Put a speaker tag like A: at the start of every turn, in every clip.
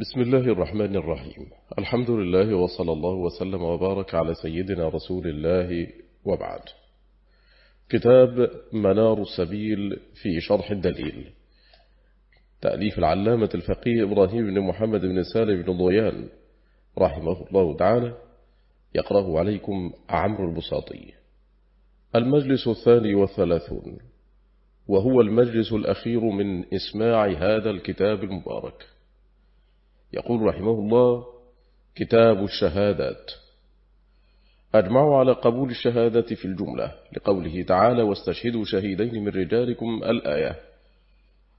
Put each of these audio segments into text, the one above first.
A: بسم الله الرحمن الرحيم. الحمد لله وصلى الله وسلم وبارك على سيدنا رسول الله وبعد. كتاب منار السبيل في شرح الدليل. تأليف العلامة الفقيه إبراهيم بن محمد بن سالم بن ضيان رحمه الله تعالى. يقرأه عليكم عمرو البساطي. المجلس الثاني والثلاثون. وهو المجلس الأخير من إسماع هذا الكتاب المبارك. يقول رحمه الله كتاب الشهادات. أجمعوا على قبول الشهادة في الجملة لقوله تعالى واستشهدوا شهيدين من رجالكم الآية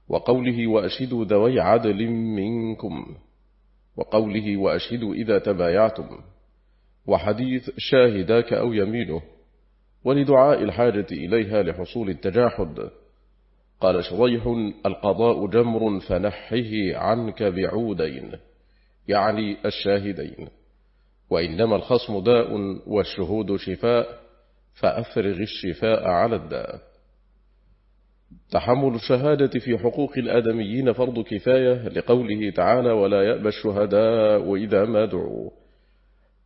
A: وقوله وأشهدوا ذوي عدل منكم وقوله وأشهدوا إذا تبايعتم وحديث شاهداك أو يمينه ولدعاء الحاجة إليها لحصول التجاحد. قال شريح القضاء جمر فنحه عنك بعودين يعني الشاهدين. وإنما الخصم داء والشهود شفاء فأفرغ الشفاء على الداء. تحمل الشهادة في حقوق الآدميين فرض كفاية لقوله تعالى ولا يأبى الشهداء إذا ما دعوا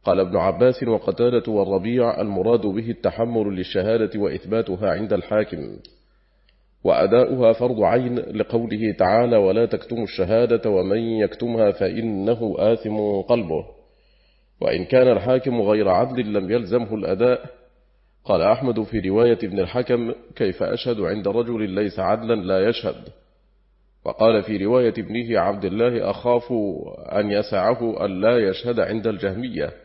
A: قال ابن عباس وقتالة والربيع المراد به التحمل للشهادة وإثباتها عند الحاكم وأداؤها فرض عين لقوله تعالى ولا تكتموا الشهادة ومن يكتمها فإنه آثم قلبه. وإن كان الحاكم غير عدل لم يلزمه الأداء. قال أحمد في رواية ابن الحكم كيف أشهد عند رجل ليس عدلا لا يشهد. وقال في رواية ابنه عبد الله أخاف أن يسعه أن لا يشهد عند الجهمية.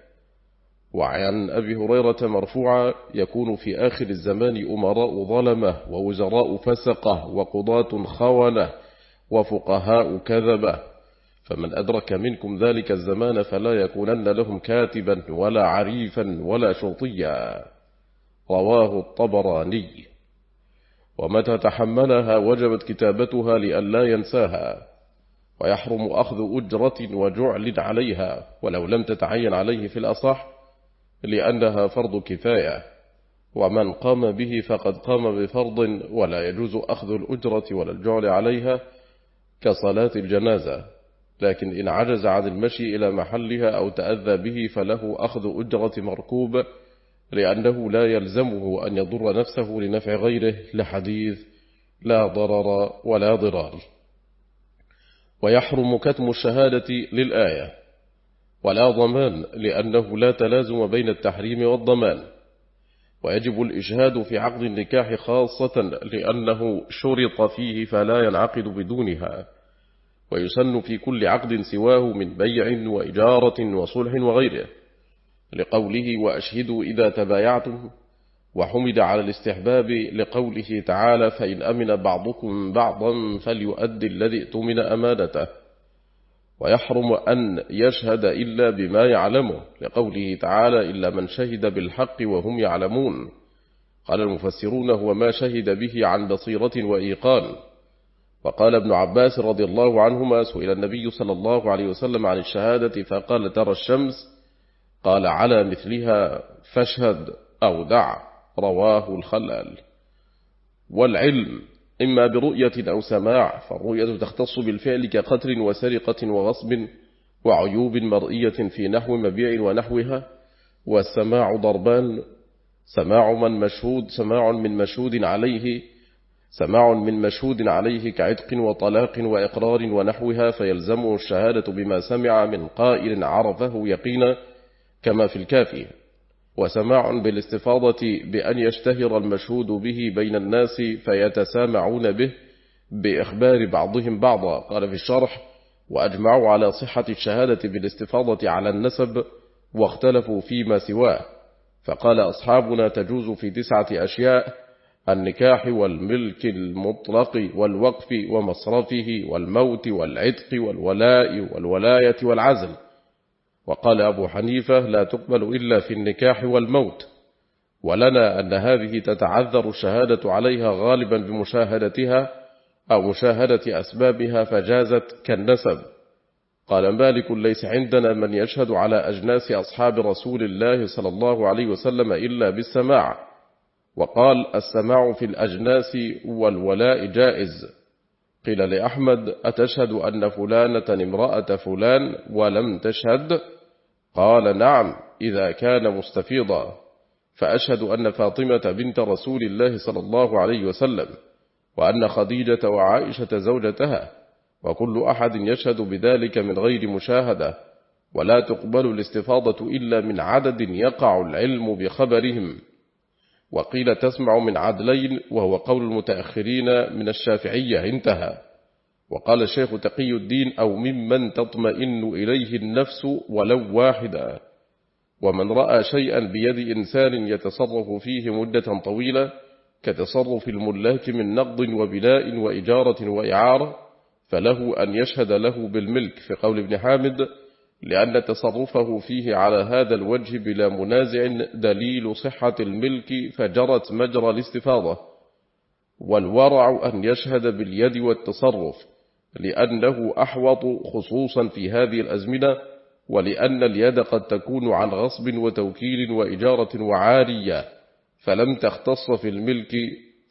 A: وعن أبي هريرة مرفوعا يكون في آخر الزمان أمراء ظلمة ووزراء فسقة وقضاة خونة وفقهاء كذبة. فمن أدرك منكم ذلك الزمان فلا يكونن لهم كاتبا ولا عريفا ولا شرطيا. رواه الطبراني. ومتى تحملها وجبت كتابتها لئلا ينساها. ويحرم أخذ أجرة وجعل عليها ولو لم تتعين عليه في الأصح لأنها فرض كفاية ومن قام به فقد قام بفرض ولا يجوز أخذ الأجرة ولا الجعل عليها كصلاة الجنازة. لكن إن عجز عن المشي إلى محلها أو تأذى به فله أخذ أجرة مركوب لأنه لا يلزمه أن يضر نفسه لنفع غيره لحديث لا ضرر ولا ضرار. ويحرم كتم الشهادة للآية. ولا ضمان لأنه لا تلازم بين التحريم والضمان ويجب الإجهاد في عقد النكاح خاصة لأنه شرط فيه فلا ينعقد بدونها ويسن في كل عقد سواه من بيع وإجارة وصلح وغيره لقوله وأشهدوا إذا تبايعتم وحمد على الاستحباب لقوله تعالى فإن أمن بعضكم بعضا فليؤدي الذي اؤتمن أمانته. ويحرم أن يشهد إلا بما يعلمه لقوله تعالى إلا من شهد بالحق وهم يعلمون قال المفسرون هو ما شهد به عن بصيرة وإيقان وقال ابن عباس رضي الله عنهما سئل النبي صلى الله عليه وسلم عن الشهادة فقال ترى الشمس قال على مثلها فاشهد أو دع رواه الخلال. والعلم إما برؤية أو سماع فالرؤية تختص بالفعل كقتل وسرقة وغصب وعيوب مرئية في نحو مبيع ونحوها والسماع ضربان سماع من مشهود سماع من مشهود عليه سماع من مشهود عليه كعتق وطلاق وإقرار ونحوها فيلزمه الشهادة بما سمع من قائل عرفه يقينا كما في الكافي. وسماع بالاستفاضة بأن يشتهر المشهود به بين الناس فيتسامعون به بإخبار بعضهم بعضا. قال في الشرح وأجمعوا على صحة الشهادة بالاستفاضة على النسب واختلفوا فيما سواه. فقال أصحابنا تجوز في تسعة أشياء النكاح والملك المطلق والوقف ومصرفه والموت والعتق والولاء والولاية والعزل. وقال أبو حنيفة لا تقبل إلا في النكاح والموت. ولنا أن هذه تتعذر الشهادة عليها غالبا بمشاهدتها أو مشاهدة أسبابها فجازت كالنسب. قال مالك ليس عندنا من يشهد على أجناس أصحاب رسول الله صلى الله عليه وسلم إلا بالسماع. وقال السماع في الأجناس والولاء جائز. قيل لأحمد أتشهد أن فلانة امرأة فلان ولم تشهد؟ قال نعم إذا كان مستفيضا. فأشهد أن فاطمة بنت رسول الله صلى الله عليه وسلم وأن خديجة وعائشة زوجتها وكل أحد يشهد بذلك من غير مشاهدة. ولا تقبل الاستفاضة إلا من عدد يقع العلم بخبرهم. وقيل تسمع من عدلين وهو قول المتأخرين من الشافعية انتهى. وقال الشيخ تقي الدين أو ممن تطمئن إليه النفس ولو واحدا ومن رأى شيئا بيد إنسان يتصرف فيه مدة طويلة كتصرف الملاك من نقض وبناء وإجارة وإعارة فله أن يشهد له بالملك. في قول ابن حامد لأن تصرفه فيه على هذا الوجه بلا منازع دليل صحة الملك فجرت مجرى الاستفاضة. والورع أن يشهد باليد والتصرف. لأنه أحوط خصوصا في هذه الأزمنة ولأن اليد قد تكون عن غصب وتوكيل وإجارة وعارية فلم تختص في الملك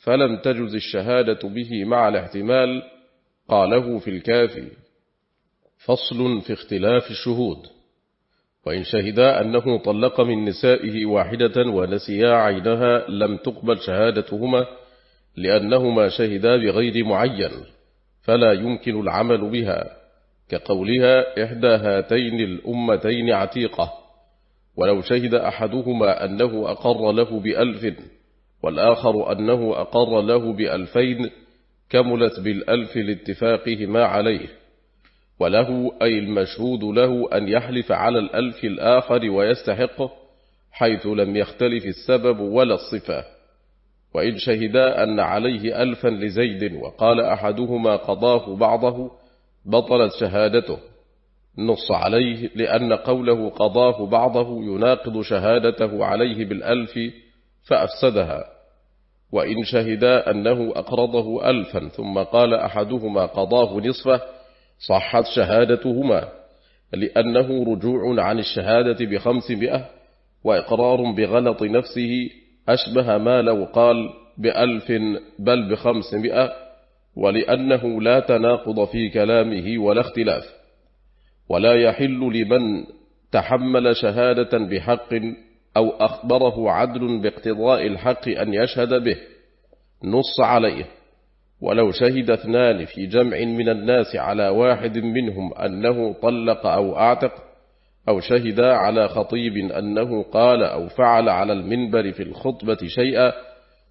A: فلم تجز الشهادة به مع الاحتمال قاله في الكافي. فصل في اختلاف الشهود. وإن شهدا أنه طلق من نسائه واحدة ونسيا عينها لم تقبل شهادتهما لأنهما شهدا بغير معين. فلا يمكن العمل بها. كقولها إحدى هاتين الأمتين عتيقة. ولو شهد أحدهما أنه أقر له بألف والآخر أنه أقر له بألفين كملت بالألف لاتفاقهما عليه. وله أي المشهود له أن يحلف على الألف الآخر ويستحقه حيث لم يختلف السبب ولا الصفة. وإن شهدا أن عليه ألفا لزيد وقال أحدهما قضاه بعضه بطلت شهادته. نص عليه لأن قوله قضاه بعضه يناقض شهادته عليه بالألف فأفسدها. وإن شهدا أنه أقرضه ألفا ثم قال أحدهما قضاه نصفه صحت شهادتهما لأنه رجوع عن الشهادة بخمسمائة وإقرار بغلط نفسه أشبه ما لو قال بألف بل بخمسمائة ولأنه لا تناقض في كلامه ولا اختلاف ولا يحل لمن تحمل شهادة بحق أو أخبره عدل باقتضاء الحق أن يشهد به نص عليه. ولو شهد اثنان في جمع من الناس على واحد منهم أنه طلق أو أعتق أو شهدا على خطيب أنه قال أو فعل على المنبر في الخطبة شيئا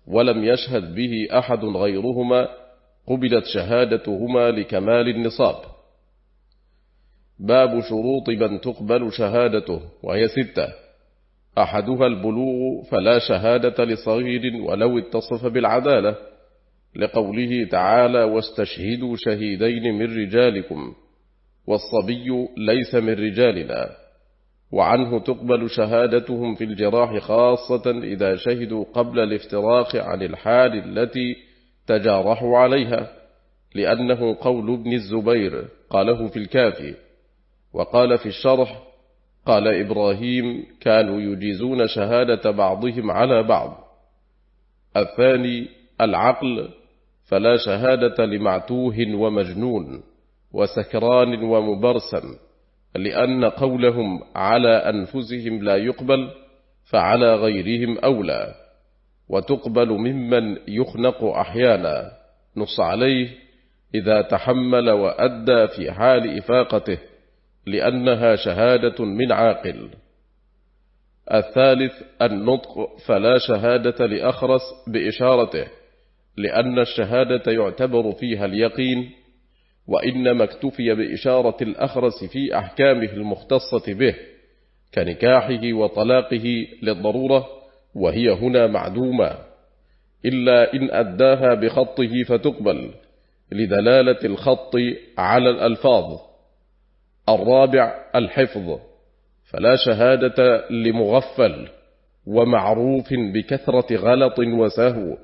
A: ولم يشهد به أحد غيرهما قبلت شهادتهما لكمال النصاب. باب شروط من تقبل شهادته وهي ستة. أحدها البلوغ فلا شهادة لصغير ولو اتصف بالعدالة لقوله تعالى واستشهدوا شهيدين من رجالكم والصبي ليس من رجالنا. وعنه تقبل شهادتهم في الجراح خاصة إذا شهدوا قبل الافتراق عن الحال التي تجارحوا عليها لأنه قول ابن الزبير قاله في الكافي. وقال في الشرح قال إبراهيم كانوا يجيزون شهادة بعضهم على بعض. الثاني العقل فلا شهادة لمعتوه ومجنون وسكران ومبرسم. لأن قولهم على أنفسهم لا يقبل فعلى غيرهم أولى. وتقبل ممن يخنق أحيانا. نص عليه إذا تحمل وأدى في حال إفاقته لأنها شهادة من عاقل. الثالث النطق فلا شهادة لأخرس بإشارته لأن الشهادة يعتبر فيها اليقين. وإنما اكتفي بإشارة الأخرس في أحكامه المختصة به كنكاحه وطلاقه للضرورة وهي هنا معدومة. إلا إن أداها بخطه فتقبل لدلالة الخط على الألفاظ. الرابع الحفظ. فلا شهادة لمغفل ومعروف بكثرة غلط وسهو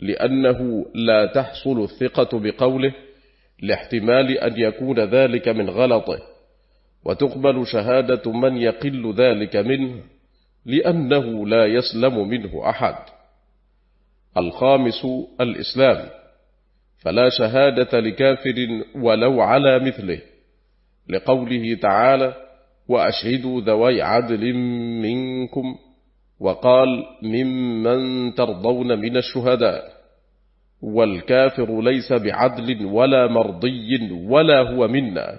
A: لأنه لا تحصل الثقة بقوله لاحتمال أن يكون ذلك من غلطه وتقبل شهادة من يقل ذلك منه لأنه لا يسلم منه أحد. الخامس الإسلام. فلا شهادة لكافر ولو على مثله لقوله تعالى وأشهدوا ذوي عدل منكم وقال ممن ترضون من الشهداء والكافر ليس بعدل ولا مرضي ولا هو منا.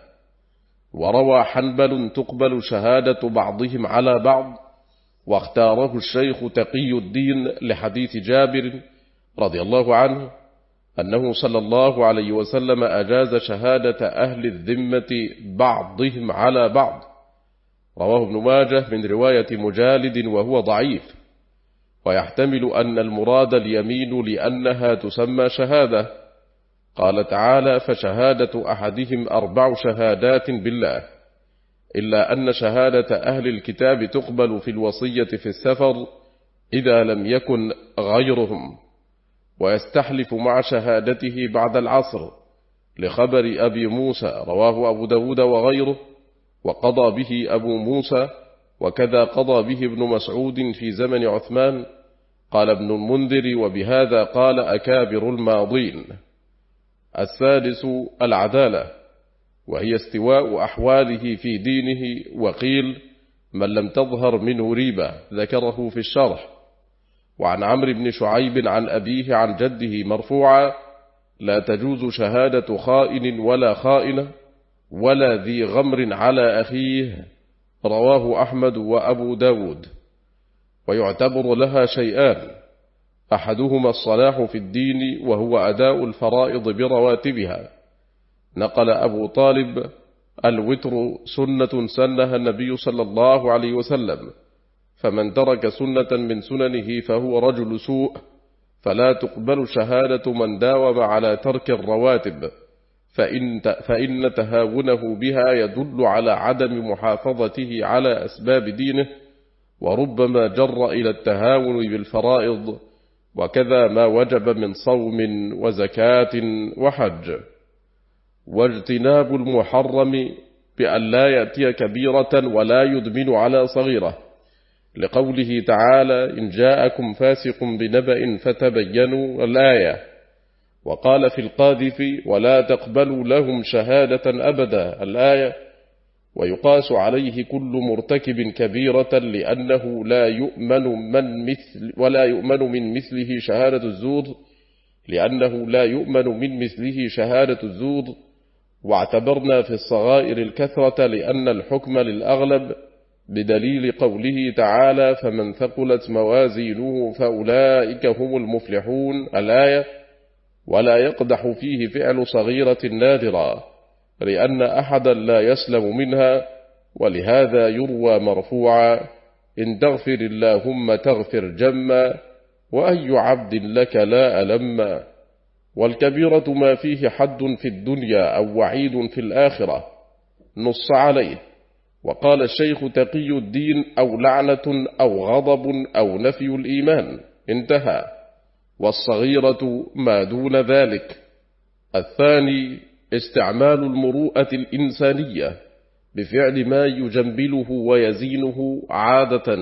A: وروى حنبل تقبل شهادة بعضهم على بعض واختاره الشيخ تقي الدين لحديث جابر رضي الله عنه أنه صلى الله عليه وسلم أجاز شهادة أهل الذمة بعضهم على بعض. رواه ابن ماجه من رواية مجالد وهو ضعيف. ويحتمل أن المراد اليمين لأنها تسمى شهادة. قال تعالى فشهادة أحدهم أربع شهادات بالله. إلا أن شهادة أهل الكتاب تقبل في الوصية في السفر إذا لم يكن غيرهم ويستحلف مع شهادته بعد العصر لخبر أبي موسى رواه أبو داود وغيره وقضى به أبو موسى وكذا قضى به ابن مسعود في زمن عثمان قال ابن المنذر وبهذا قال أكابر الماضين. السادس العدالة وهي استواء أحواله في دينه وقيل من لم تظهر منه ريبة ذكره في الشرح. وعن عمرو بن شعيب عن أبيه عن جده مرفوعا لا تجوز شهادة خائن ولا خائنة ولا ذي غمر على أخيه. رواه أحمد وأبو داود. ويعتبر لها شيئان. أحدهما الصلاح في الدين وهو أداء الفرائض برواتبها. نقل أبو طالب الوتر سنة سنها النبي صلى الله عليه وسلم. فمن ترك سنة من سننه فهو رجل سوء. فلا تقبل شهادة من داوم على ترك الرواتب. فإن, فإن تهاونه بها يدل على عدم محافظته على أسباب دينه. وربما جر إلى التهاون بالفرائض وكذا ما وجب من صوم وزكاة وحج. واجتناب المحرم بأن لا يأتي كبيرة ولا يدمن على صغيرة. لقوله تعالى إن جاءكم فاسق بنبأ فتبينوا الآية وقال في القاذف ولا تقبلوا لهم شهادة أبدا الآية ويقاس عليه كل مرتكب كبيرة لأنه لا يؤمن من مثل ولا يؤمن من مثله شهادة الزور لأنه لا يؤمن من مثله شهادة الزور. واعتبرنا في الصغائر الكثرة لأن الحكم للأغلب بدليل قوله تعالى فمن ثقلت موازينه فأولئك هم المفلحون. الآية ولا يقدح فيه فعل صغيرة نادرة. لأن أحدا لا يسلم منها ولهذا يروى مرفوعا إن تغفر اللهم تغفر جما وأي عبد لك لا ألما والكبيرة ما فيه حد في الدنيا أو وعيد في الآخرة نص عليه. وقال الشيخ تقي الدين أو لعنة أو غضب أو نفي الإيمان انتهى. والصغيرة ما دون ذلك. الثاني استعمال المروءة الإنسانية بفعل ما يجنبله ويزينه عادة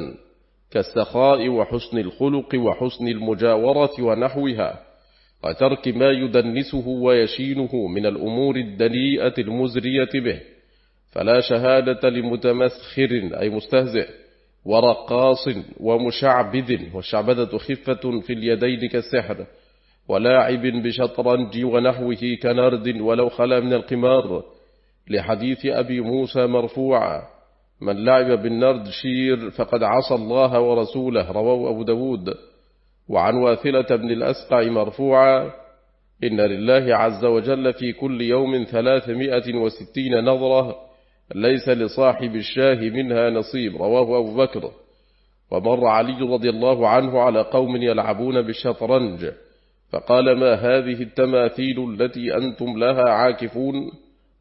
A: كالسخاء وحسن الخلق وحسن المجاورة ونحوها وترك ما يدنسه ويشينه من الأمور الدنيئة المزرية به فلا شهادة لمتمسخر أي مستهزئ ورقاص ومشعبذ والشعبذة خفة في اليدين كالسحر ولاعب بشطرنج ونحوه كنرد ولو خلا من القمار لحديث أبي موسى مرفوعا من لعب بالنرد شير فقد عصى الله ورسوله رواه أبو داود. وعن واثلة بن الأسقع مرفوعا إن لله عز وجل في كل يوم ثلاثمائة وستين نظرة ليس لصاحب الشاه منها نصيب رواه أبو بكر. ومر علي رضي الله عنه على قوم يلعبون بالشطرنج فقال ما هذه التماثيل التي أنتم لها عاكفون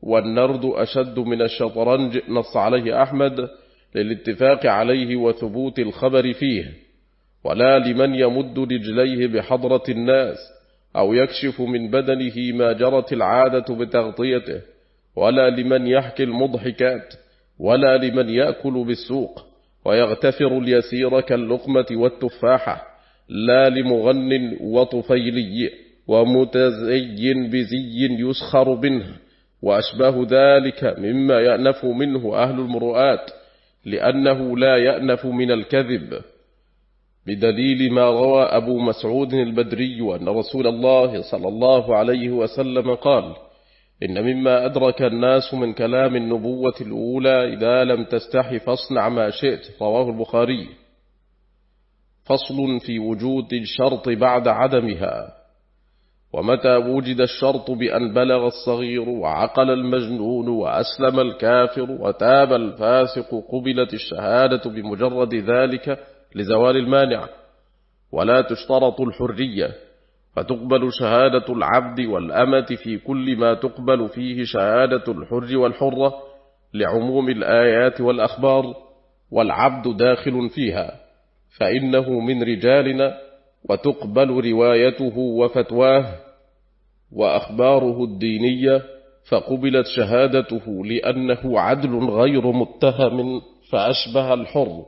A: والنرد أشد من الشطرنج نص عليه أحمد للاتفاق عليه وثبوت الخبر فيه ولا لمن يمد رجليه بحضرة الناس أو يكشف من بدنه ما جرت العادة بتغطيته ولا لمن يحكي المضحكات ولا لمن يأكل بالسوق ويغتفر اليسير كاللقمة والتفاحة. لا لمغن وطفيلي ومتزين بزي يسخر منه وأشباه ذلك مما يأنف منه أهل المرؤات لأنه لا يأنف من الكذب. بدليل ما روى أبو مسعود البدري أن رسول الله صلى الله عليه وسلم قال إن مما أدرك الناس من كلام النبوة الأولى إذا لم تستحي فاصنع ما شئت رواه البخاري. فصل في وجود الشرط بعد عدمها. ومتى وجد الشرط بأن بلغ الصغير وعقل المجنون وأسلم الكافر وتاب الفاسق قبلت الشهادة بمجرد ذلك لزوال المانع. ولا تشترط الحرية فتقبل شهادة العبد والأمة في كل ما تقبل فيه شهادة الحر والحرة لعموم الآيات والأخبار والعبد داخل فيها. فإنه من رجالنا وتقبل روايته وفتواه وأخباره الدينية فقبلت شهادته لأنه عدل غير متهم فأشبه الحر.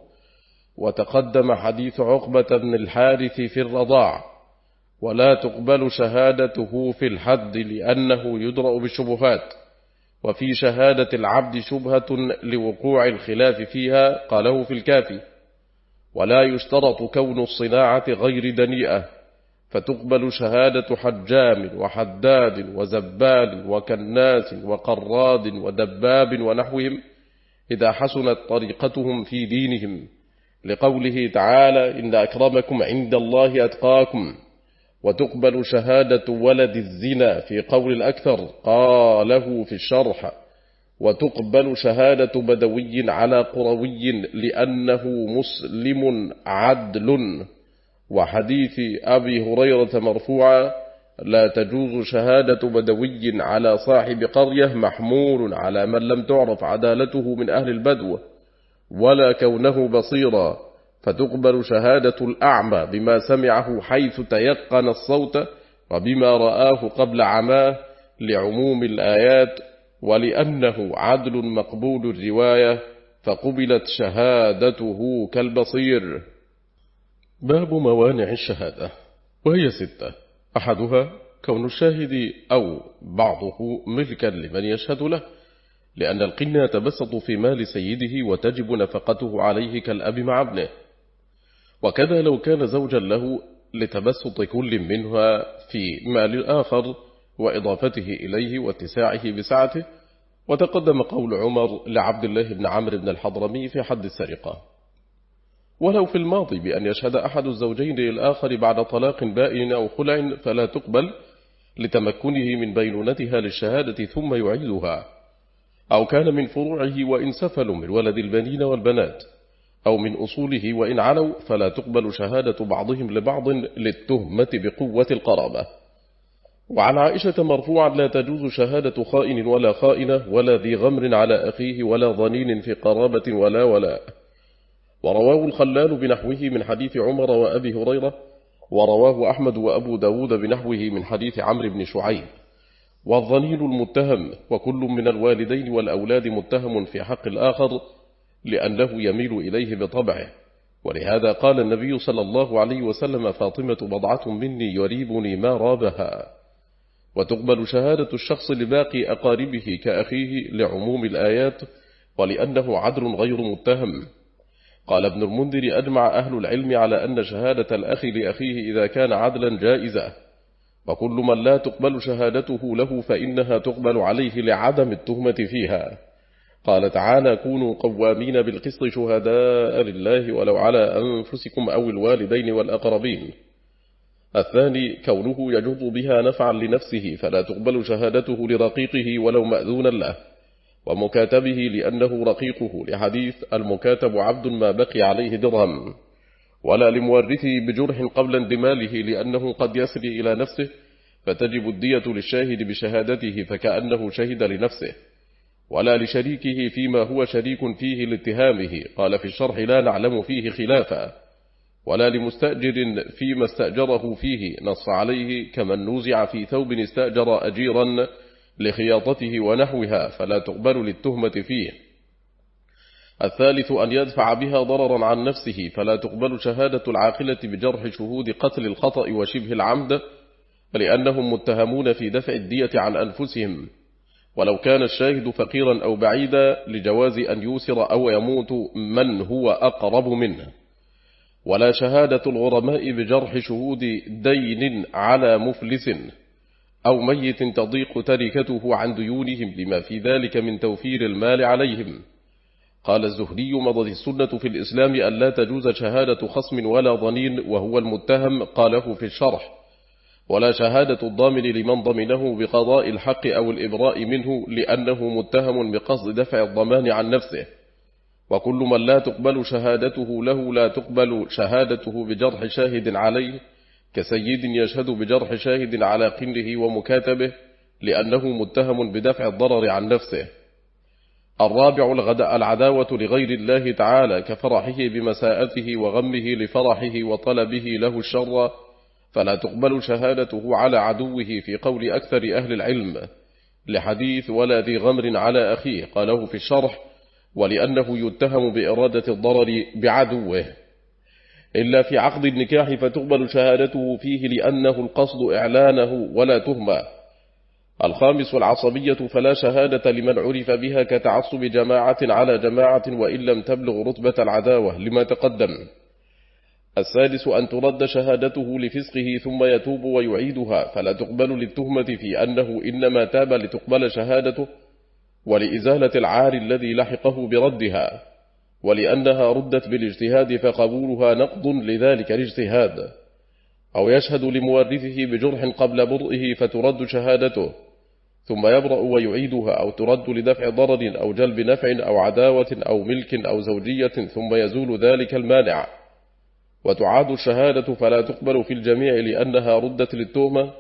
A: وتقدم حديث عقبة بن الحارث في الرضاع ولا تقبل شهادته في الحد لأنه يدرأ بالشبهات وفي شهادة العبد شبهة لوقوع الخلاف فيها قاله في الكافي. ولا يشترط كون الصناعة غير دنيئة فتقبل شهادة حجام وحداد وزبال وكناس وقراد ودباب ونحوهم إذا حسنت طريقتهم في دينهم لقوله تعالى إن أكرمكم عند الله أتقاكم وتقبل شهادة ولد الزنا في قول الأكثر قاله في الشرح. وتقبل شهادة بدوي على قروي لأنه مسلم عدل. وحديث أبي هريرة مرفوعا لا تجوز شهادة بدوي على صاحب قرية محمول على من لم تعرف عدالته من أهل البدو ولا كونه بصيرا. فتقبل شهادة الأعمى بما سمعه حيث تيقن الصوت وبما رآه قبل عماه لعموم الآيات ولأنه عدل مقبول الرواية فقبلت شهادته كالبصير. باب موانع الشهادة وهي ستة. أحدها كون الشاهد أو بعضه ملكا لمن يشهد له لأن القن يتبسط في مال سيده وتجب نفقته عليه كالأب مع ابنه. وكذا لو كان زوجا له لتبسط كل منها في مال الآخر وإضافته إليه واتساعه بسعته. وتقدم قول عمر لعبد الله بن عمرو بن الحضرمي في حد السرقة. ولو في الماضي بأن يشهد أحد الزوجين للآخر بعد طلاق بائن أو خلع فلا تقبل لتمكنه من بينونتها للشهادة ثم يعيدها. أو كان من فروعه وإن سفلوا من ولد البنين والبنات. أو من أصوله وإن علوا فلا تقبل شهادة بعضهم لبعض للتهمة بقوة القرابة. وعن عائشة مرفوعا لا تجوز شهادة خائن ولا خائنة ولا ذي غمر على أخيه ولا ظنين في قرابة ولا ولا ورواه الخلال بنحوه من حديث عمر وأبي هريرة ورواه أحمد وأبو داود بنحوه من حديث عمرو بن شعيب. والظنين المتهم وكل من الوالدين والأولاد متهم في حق الآخر لأنه يميل إليه بطبعه. ولهذا قال النبي صلى الله عليه وسلم فاطمة بضعة مني يريبني ما رابها. وتقبل شهادة الشخص لباقي أقاربه كأخيه لعموم الآيات ولأنه عدل غير متهم. قال ابن المنذر أجمع أهل العلم على أن شهادة الأخ لأخيه إذا كان عدلا جائزة. وكل من لا تقبل شهادته له فإنها تقبل عليه لعدم التهمة فيها. قال تعالى كونوا قوامين بالقسط شهداء لله ولو على أنفسكم أو الوالدين والأقربين. الثاني كونه يجد بها نفعا لنفسه فلا تقبل شهادته لرقيقه ولو مأذونا له. ومكاتبه لأنه رقيقه لحديث المكاتب عبد ما بقي عليه درهم. ولا لمورثه بجرح قبل اندماله لأنه قد يسري إلى نفسه فتجب الدية للشاهد بشهادته فكأنه شهد لنفسه. ولا لشريكه فيما هو شريك فيه لاتهامه قال في الشرح لا نعلم فيه خلافا. ولا لمستأجر فيما استأجره فيه نص عليه كمن نوزع في ثوب استأجر أجيرا لخياطته ونحوها فلا تقبل للتهمة فيه. الثالث أن يدفع بها ضررا عن نفسه فلا تقبل شهادة العاقلة بجرح شهود قتل الخطأ وشبه العمد لأنهم متهمون في دفع الدية عن أنفسهم. ولو كان الشاهد فقيرا أو بعيدا لجواز أن يوسر أو يموت من هو أقرب منه. ولا شهادة الغرماء بجرح شهود دين على مفلس أو ميت تضيق تركته عن ديونهم لما في ذلك من توفير المال عليهم. قال الزهري مضت السنة في الإسلام أن لا تجوز شهادة خصم ولا ضنين وهو المتهم قاله في الشرح. ولا شهادة الضامن لمن ضمنه بقضاء الحق أو الإبراء منه لأنه متهم بقصد دفع الضمان عن نفسه. وكل من لا تقبل شهادته له لا تقبل شهادته بجرح شاهد عليه كسيد يشهد بجرح شاهد على قنه ومكاتبه لأنه متهم بدفع الضرر عن نفسه. الرابع العداوة لغير الله تعالى كفرحه بمساءته وغمه لفرحه وطلبه له الشر فلا تقبل شهادته على عدوه في قول أكثر أهل العلم لحديث ولا ذي غمر على أخيه قاله في الشرح ولأنه يتهم بإرادة الضرر بعدوه. إلا في عقد النكاح فتقبل شهادته فيه لأنه القصد إعلانه ولا تهمة. الخامس العصبية فلا شهادة لمن عرف بها كتعصب جماعة على جماعة وإن لم تبلغ رتبة العداوة لما تقدم. السادس أن ترد شهادته لفسقه ثم يتوب ويعيدها. فلا تقبل للتهمة في أنه إنما تاب لتقبل شهادته ولإزالة العار الذي لحقه بردها ولأنها ردت بالاجتهاد فقبولها نقض لذلك الاجتهاد. أو يشهد لمورثه بجرح قبل برئه فترد شهادته ثم يبرأ ويعيدها أو ترد لدفع ضرر أو جلب نفع أو عداوة أو ملك أو زوجية ثم يزول ذلك المانع. وتعاد الشهادة فلا تقبل في الجميع لأنها ردت للتهمة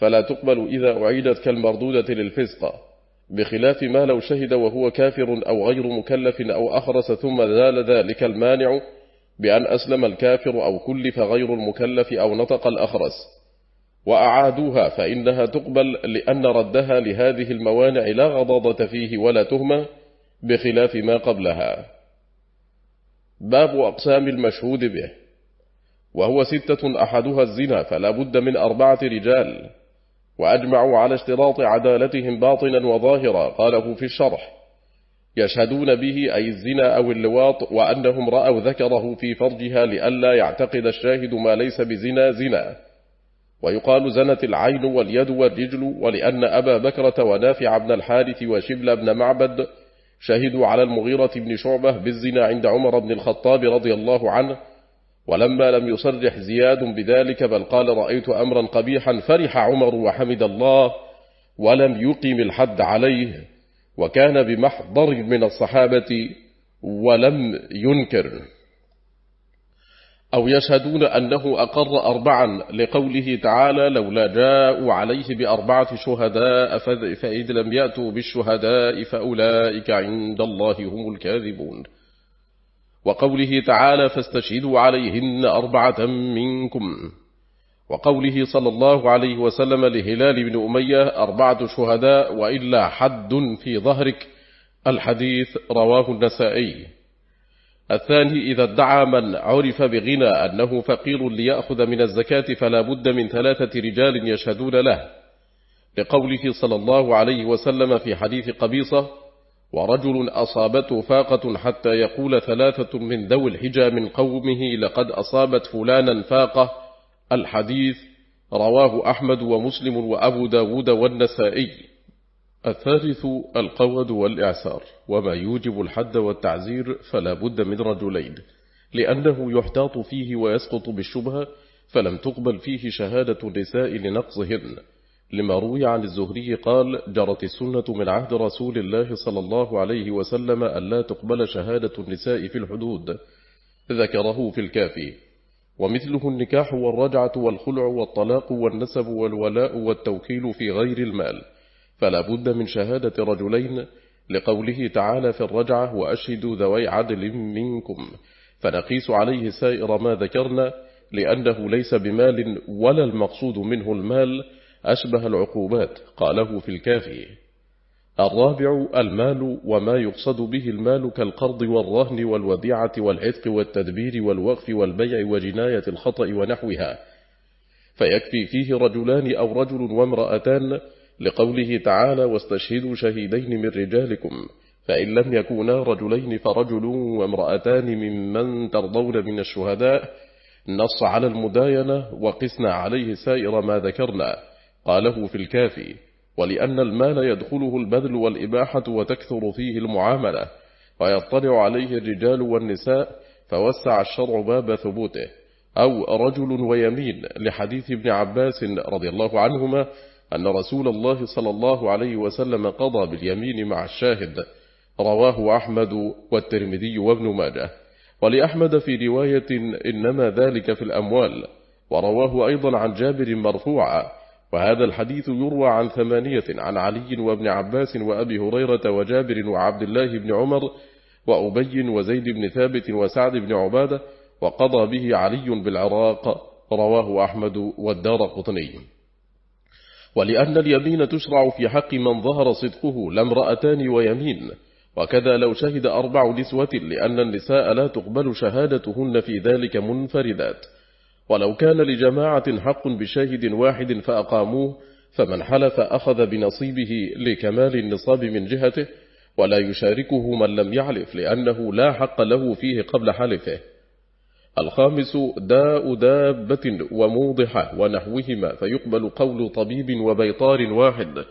A: فلا تقبل إذا أعيدت كالمردودة للفسق. بخلاف ما لو شهد وهو كافر أو غير مكلف أو أخرس ثم زال ذلك المانع بأن أسلم الكافر أو كلف غير المكلف أو نطق الأخرس وأعادوها فإنها تقبل لأن ردها لهذه الموانع لا غضاضة فيه ولا تهمة بخلاف ما قبلها. باب أقسام المشهود به. وهو ستة أحدها الزنا فلا بد من أربعة رجال. وأجمعوا على اشتراط عدالتهم باطنا وظاهرا قاله في الشرح. يشهدون به أي الزنا أو اللواط وأنهم رأوا ذكره في فرجها لئلا يعتقد الشاهد ما ليس بزنا زنا. ويقال زنت العين واليد والرجل ولأن أبا بكرة ونافع بن الحارث وشبل بن معبد شهدوا على المغيرة بن شعبة بالزنا عند عمر بن الخطاب رضي الله عنه ولما لم يصرح زياد بذلك بل قال رأيت أمرا قبيحا فرح عمر وحمد الله ولم يقم الحد عليه وكان بمحضر من الصحابة ولم ينكر. أو يشهدون أنه أقر أربعا لقوله تعالى لولا جاءوا عليه بأربعة شهداء فإذ لم يأتوا بالشهداء فأولئك عند الله هم الكاذبون. وقوله تعالى فاستشهدوا عليهن أربعة منكم. وقوله صلى الله عليه وسلم لهلال بن أمية أربعة شهداء وإلا حد في ظهرك. الحديث رواه النسائي. الثاني إذا ادعى من عرف بغنى أنه فقير ليأخذ من الزكاة فلا بد من ثلاثة رجال يشهدون له. لقوله صلى الله عليه وسلم في حديث قبيصة ورجل أصابته فاقة حتى يقول ثلاثة من ذوي الحجى من قومه لقد أصابت فلانا فاقة. الحديث رواه أحمد ومسلم وأبو داود والنسائي. الثالث القود والإعسار. وما يوجب الحد والتعزير فلا بد من رجلين لأنه يحتاط فيه ويسقط بالشبهة فلم تقبل فيه شهادة النساء لنقصهن. لما روي عن الزهري قال جرت السنة من عهد رسول الله صلى الله عليه وسلم أن لا تقبل شهادة النساء في الحدود ذكره في الكافي. ومثله النكاح والرجعة والخلع والطلاق والنسب والولاء والتوكيل في غير المال. فلا بد من شهادة رجلين لقوله تعالى في الرجعة وأشهدوا ذوي عدل منكم فنقيس عليه سائر ما ذكرنا لأنه ليس بمال ولا المقصود منه المال أشبه العقوبات قاله في الكافي. الرابع المال وما يقصد به المال كالقرض والرهن والوديعة والعتق والتدبير والوقف والبيع وجناية الخطأ ونحوها. فيكفي فيه رجلان أو رجل وامرأتان لقوله تعالى واستشهدوا شهيدين من رجالكم فإن لم يكونا رجلين فرجل وامرأتان ممن ترضون من الشهداء. نص على المداينة وقسنا عليه سائر ما ذكرنا. قاله في الكافي ولأن المال يدخله البذل والإباحة وتكثر فيه المعاملة ويطلع عليه الرجال والنساء فوسع الشرع باب ثبوته. أو رجل ويمين لحديث ابن عباس رضي الله عنهما أن رسول الله صلى الله عليه وسلم قضى باليمين مع الشاهد. رواه أحمد والترمذي وابن ماجه. ولأحمد في رواية إنما ذلك في الأموال ورواه أيضا عن جابر مرفوعا وهذا الحديث يروى عن ثمانية عن علي وابن عباس وأبي هريرة وجابر وعبد الله بن عمر وأبي وزيد بن ثابت وسعد بن عبادة وقضى به علي بالعراق رواه أحمد والدار قطني. ولأن اليمين تشرع في حق من ظهر صدقه لامرأتان ويمين. وكذا لو شهد أربع نسوة لأن النساء لا تقبل شهادتهن في ذلك منفردات. ولو كان لجماعة حق بشاهد واحد فأقاموه فمن حلف أخذ بنصيبه لكمال النصاب من جهته ولا يشاركه من لم يعلف لأنه لا حق له فيه قبل حلفه. الخامس داء دابة وموضحة ونحوهما فيقبل قول طبيب وبيطار واحد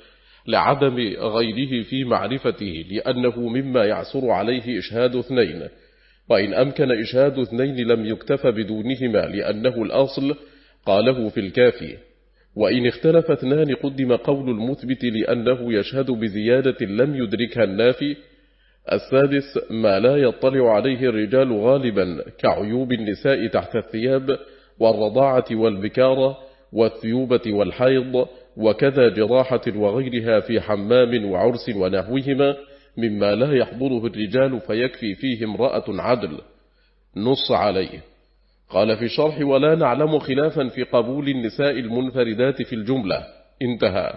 A: لعدم غيره في معرفته لأنه مما يعسر عليه إشهاد اثنين. وإن أمكن إشهاد اثنين لم يكتف بدونهما لأنه الأصل قاله في الكافي. وإن اختلف اثنان قدم قول المثبت لأنه يشهد بزيادة لم يدركها النافي. السادس ما لا يطلع عليه الرجال غالبا كعيوب النساء تحت الثياب والرضاعة والبكارة والثيوبة والحيض وكذا جراحة وغيرها في حمام وعرس ونحوهما. مما لا يحضره الرجال فيكفي فيه امرأة عدل. نص عليه. قال في شرح ولا نعلم خلافا في قبول النساء المنفردات في الجملة. انتهى.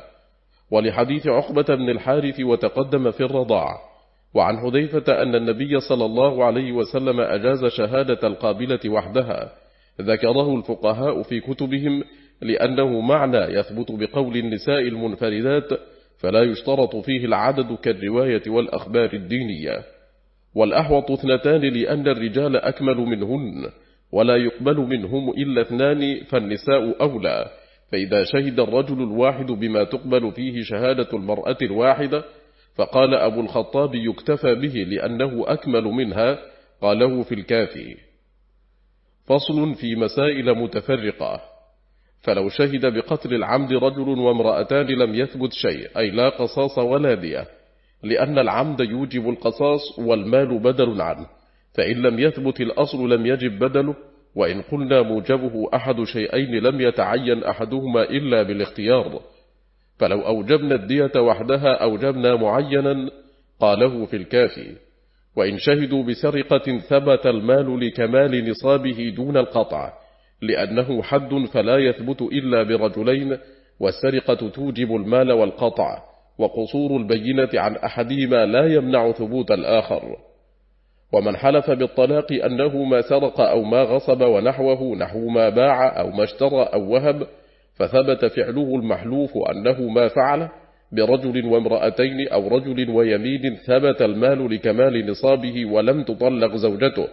A: ولحديث عقبة بن الحارث وتقدم في الرضاع. وعن حذيفة أن النبي صلى الله عليه وسلم أجاز شهادة القابلة وحدها. ذكره الفقهاء في كتبهم لأنه معنى يثبت بقول النساء المنفردات فلا يشترط فيه العدد كالرواية والأخبار الدينية. والأحوط اثنتان لأن الرجال أكمل منهن ولا يقبل منهم إلا اثنان فالنساء أولى. فإذا شهد الرجل الواحد بما تقبل فيه شهادة المرأة الواحدة فقال أبو الخطاب يكتفى به لأنه أكمل منها قاله في الكافي. فصل في مسائل متفرقة. فلو شهد بقتل العمد رجل وامرأتان لم يثبت شيء أي لا قصاص ولا دية لأن العمد يوجب القصاص والمال بدل عنه فإن لم يثبت الأصل لم يجب بدله وإن قلنا موجبه أحد شيئين لم يتعين أحدهما إلا بالاختيار. فلو أوجبنا الدية وحدها أوجبنا معينا قاله في الكافي وإن شهدوا بسرقة ثبت المال لكمال نصابه دون القطع لأنه حد فلا يثبت إلا برجلين والسرقة توجب المال والقطع وقصور البينة عن أحدهما لا يمنع ثبوت الآخر. ومن حلف بالطلاق أنه ما سرق أو ما غصب ونحوه نحو ما باع أو ما اشترى أو وهب فثبت فعله المحلوف أنه ما فعل برجل وامرأتين أو رجل ويمين ثبت المال لكمال نصابه ولم تطلق زوجته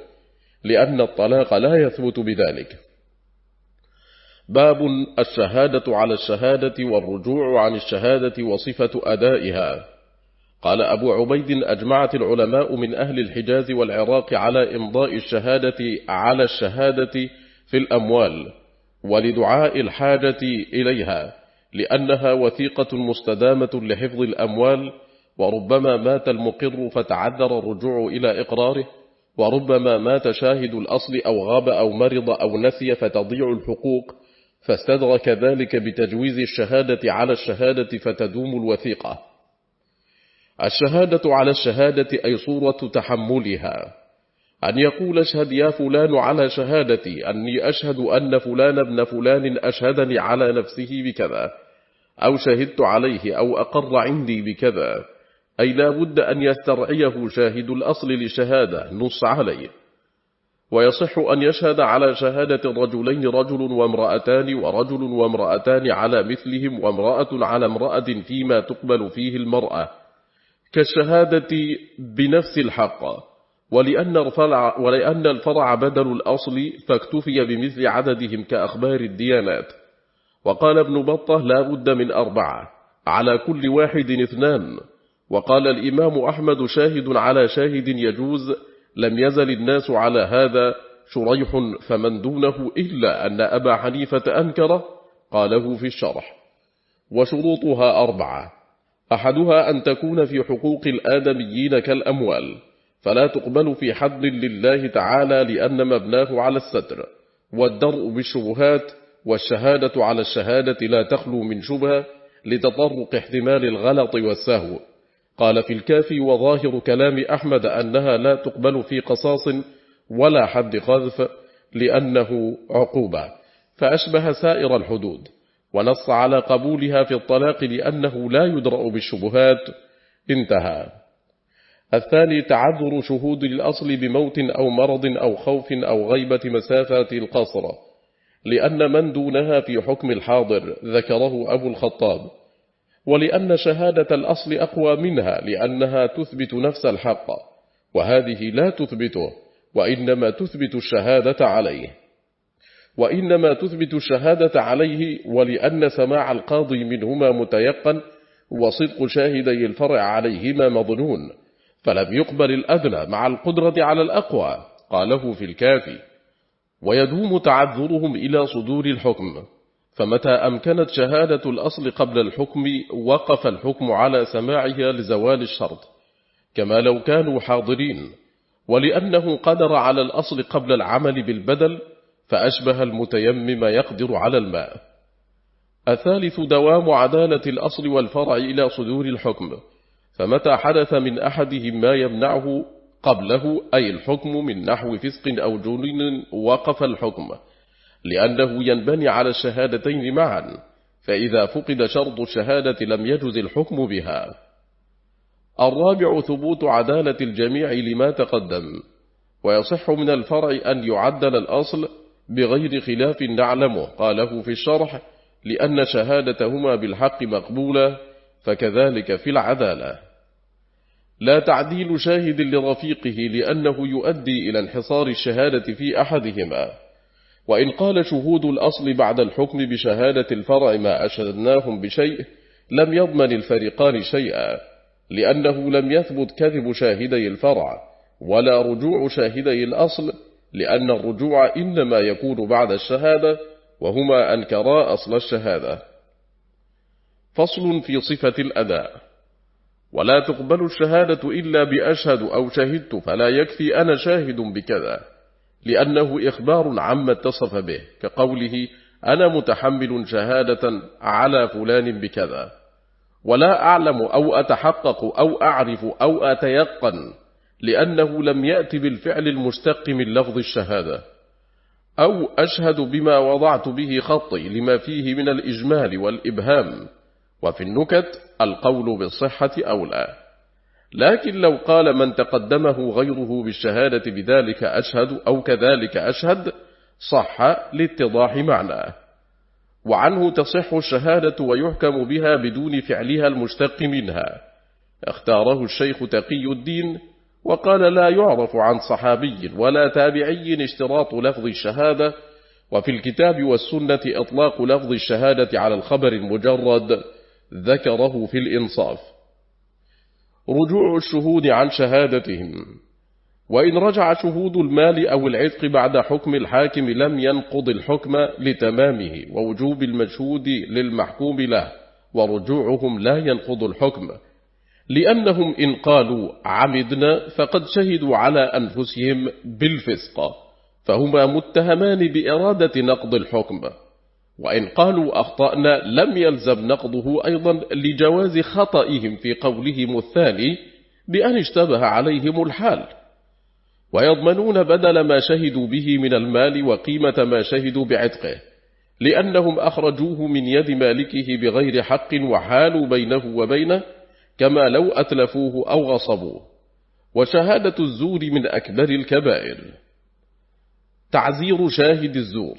A: لأن الطلاق لا يثبت بذلك. باب الشهادة على الشهادة والرجوع عن الشهادة وصفة أدائها. قال أبو عبيد أجمعت العلماء من أهل الحجاز والعراق على إمضاء الشهادة على الشهادة في الأموال ولدعاء الحاجة إليها لأنها وثيقة مستدامة لحفظ الأموال وربما مات المقر فتعذر الرجوع إلى إقراره وربما مات شاهد الأصل أو غاب أو مرض أو نسي فتضيع الحقوق فاستدرك ذلك بتجويز الشهادة على الشهادة فتدوم الوثيقة. الشهادة على الشهادة أي صورة تحملها. أن يقول اشهد يا فلان على شهادتي أني أشهد أن فلان ابن فلان أشهدني على نفسه بكذا أو شهدت عليه أو أقر عندي بكذا. أي لا بد أن يسترعيه شاهد الأصل لشهادة نص عليه. ويصح أن يشهد على شهادة الرجلين رجل وامرأتان ورجل وامرأتان على مثلهم وامرأة على امرأة فيما تقبل فيه المرأة كالشهادة بنفس الحق. ولأن الفرع, ولأن الفرع بدل الأصل فاكتفي بمثل عددهم كأخبار الديانات. وقال ابن بطة لا بد من أربعة على كل واحد اثنان. وقال الإمام أحمد شاهد على شاهد يجوز لم يزل الناس على هذا شريح فمن دونه إلا أن أبا حنيفة أنكره قاله في الشرح. وشروطها أربعة. أحدها أن تكون في حقوق الآدميين كالأموال فلا تقبل في حد لله تعالى لأن مبناه على الستر والدرء بالشبهات والشهادة على الشهادة لا تخلو من شبهة لتطرق احتمال الغلط والسهو. قال في الكافي وظاهر كلام أحمد أنها لا تقبل في قصاص ولا حد قذف لأنه عقوبة فأشبه سائر الحدود ونص على قبولها في الطلاق لأنه لا يدرأ بالشبهات انتهى. الثاني تعذر شهود الأصل بموت أو مرض أو خوف أو غيبة مسافة القصر لأن من دونها في حكم الحاضر ذكره أبو الخطاب. ولأن شهادة الأصل أقوى منها لأنها تثبت نفس الحق وهذه لا تثبته وإنما تثبت الشهادة عليه. وإنما تثبت الشهادة عليه ولأن سماع القاضي منهما متيقن وصدق شاهدي الفرع عليهما مظنون فلم يقبل الأدنى مع القدرة على الأقوى قاله في الكافي. ويدوم تعذرهم إلى صدور الحكم. فمتى أمكنت شهادة الأصل قبل الحكم وقف الحكم على سماعها لزوال الشرط كما لو كانوا حاضرين ولأنه قدر على الأصل قبل العمل بالبدل فأشبه المتيمم يقدر على الماء. الثالث دوام عدالة الأصل والفرع إلى صدور الحكم فمتى حدث من أحدهم ما يمنعه قبله أي الحكم من نحو فسق أو جنين وقف الحكم. لأنه ينبني على الشهادتين معا فإذا فقد شرط الشهادة لم يجز الحكم بها. الرابع ثبوت عدالة الجميع لما تقدم ويصح من الفرع أن يعدل الأصل بغير خلاف نعلمه قاله في الشرح لأن شهادتهما بالحق مقبولة فكذلك في العدالة. لا تعديل شاهد لرفيقه لأنه يؤدي إلى انحصار الشهادة في أحدهما. وإن قال شهود الأصل بعد الحكم بشهادة الفرع ما أشهدناهم بشيء لم يضمن الفريقان شيئا لأنه لم يثبت كذب شاهدي الفرع ولا رجوع شاهدي الأصل لأن الرجوع إنما يكون بعد الشهادة وهما أنكرا أصل الشهادة. فصل في صفة الأداء. ولا تقبل الشهادة إلا بأشهد أو شهدت فلا يكفي أنا شاهد بكذا. لأنه إخبار عما اتصف به كقوله أنا متحمل شهادة على فلان بكذا ولا أعلم أو أتحقق أو أعرف أو أتيقن لأنه لم يأتي بالفعل المشتق من لفظ الشهادة أو أشهد بما وضعت به خطي لما فيه من الإجمال والإبهام وفي النكت القول بالصحة أولى. لكن لو قال من تقدمه غيره بالشهادة بذلك أشهد أو كذلك أشهد صح لاتضاح معناه. وعنه تصح الشهادة ويحكم بها بدون فعلها المشتق منها. اختاره الشيخ تقي الدين وقال لا يعرف عن صحابي ولا تابعي اشتراط لفظ الشهادة وفي الكتاب والسنة إطلاق لفظ الشهادة على الخبر المجرد ذكره في الإنصاف. رجوع الشهود عن شهادتهم. وإن رجع شهود المال أو العتق بعد حكم الحاكم لم ينقض الحكم لتمامه ووجوب المشهود للمحكوم له ورجوعهم لا ينقض الحكم. لأنهم إن قالوا عمدنا فقد شهدوا على أنفسهم بالفسق فهما متهمان بإرادة نقض الحكم. وإن قالوا أخطأنا لم يلزم نقضه أيضا لجواز خطئهم في قولهم الثاني بأن اشتبه عليهم الحال. ويضمنون بدل ما شهدوا به من المال وقيمة ما شهدوا بعتقه لأنهم أخرجوه من يد مالكه بغير حق وحالوا بينه وبينه كما لو أتلفوه أو غصبوه. وشهادة الزور من أكبر الكبائر. تعزير شاهد الزور.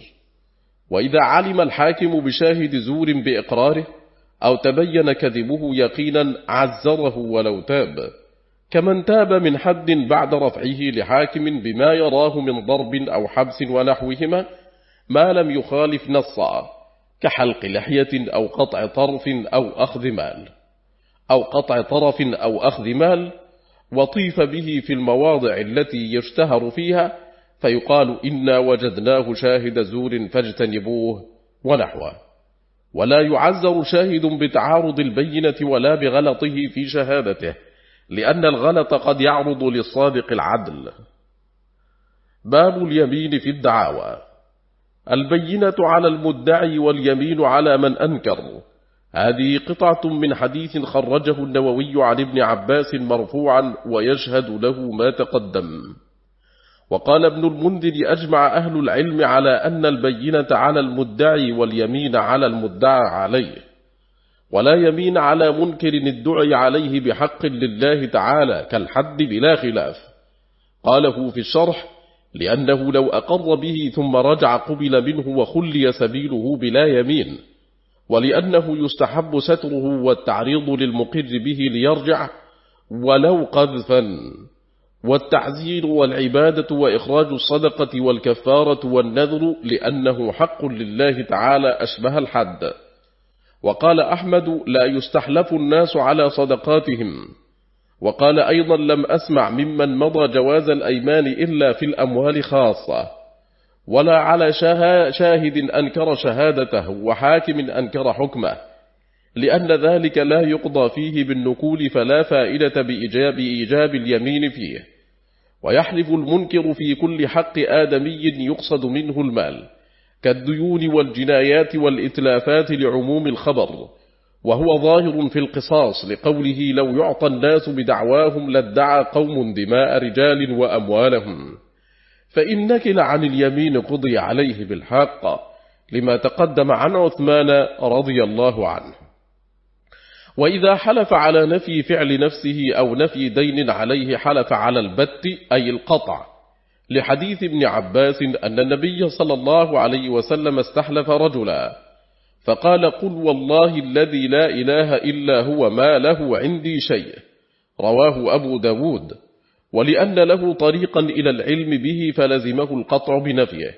A: وإذا علم الحاكم بشاهد زور بإقراره أو تبين كذبه يقينا عزره ولو تاب. كمن تاب من حد بعد رفعه لحاكم بما يراه من ضرب أو حبس ونحوهما ما لم يخالف نصا كحلق لحية أو قطع طرف أو أخذ مال. أو قطع طرف أو أخذ مال وطيف به في المواضع التي يشتهر فيها فيقال إنا وجدناه شاهد زور فاجتنبوه ونحوه. ولا يعزر شاهد بتعارض البينة ولا بغلطه في شهادته لأن الغلط قد يعرض للصادق العدل. باب اليمين في الدعاوى. البينة على المدعي واليمين على من أنكر. هذه قطعة من حديث خرجه النووي عن ابن عباس مرفوعا ويشهد له ما تقدم. وقال ابن المنذر أجمع أهل العلم على أن البينة على المدعي واليمين على المدعى عليه ولا يمين على منكر الدعي عليه بحق لله تعالى كالحد بلا خلاف. قاله في الشرح لأنه لو أقر به ثم رجع قبل منه وخلي سبيله بلا يمين ولأنه يستحب ستره والتعريض للمقر به ليرجع ولو قذفا. والتعزير والعبادة وإخراج الصدقة والكفارة والنذر لأنه حق لله تعالى أشبه الحد. وقال أحمد لا يستحلف الناس على صدقاتهم. وقال أيضا لم أسمع ممن مضى جواز الأيمان إلا في الأموال خاصة. ولا على شاهد أنكر شهادته وحاكم أنكر حكمه. لأن ذلك لا يقضى فيه بالنكول فلا فائدة بإيجاب إيجاب اليمين فيه. ويحلف المنكر في كل حق آدمي يقصد منه المال كالديون والجنايات والإتلافات لعموم الخبر. وهو ظاهر في القصاص لقوله لو يعطى الناس بدعواهم لادعى قوم دماء رجال وأموالهم. فإن نكل عن اليمين قضي عليه بالحق لما تقدم عن عثمان رضي الله عنه. وإذا حلف على نفي فعل نفسه أو نفي دين عليه حلف على البت أي القطع. لحديث ابن عباس أن النبي صلى الله عليه وسلم استحلف رجلا فقال قل والله الذي لا إله إلا هو ما له عندي شيء. رواه أبو داود. ولأن له طريقا إلى العلم به فلزمه القطع بنفيه.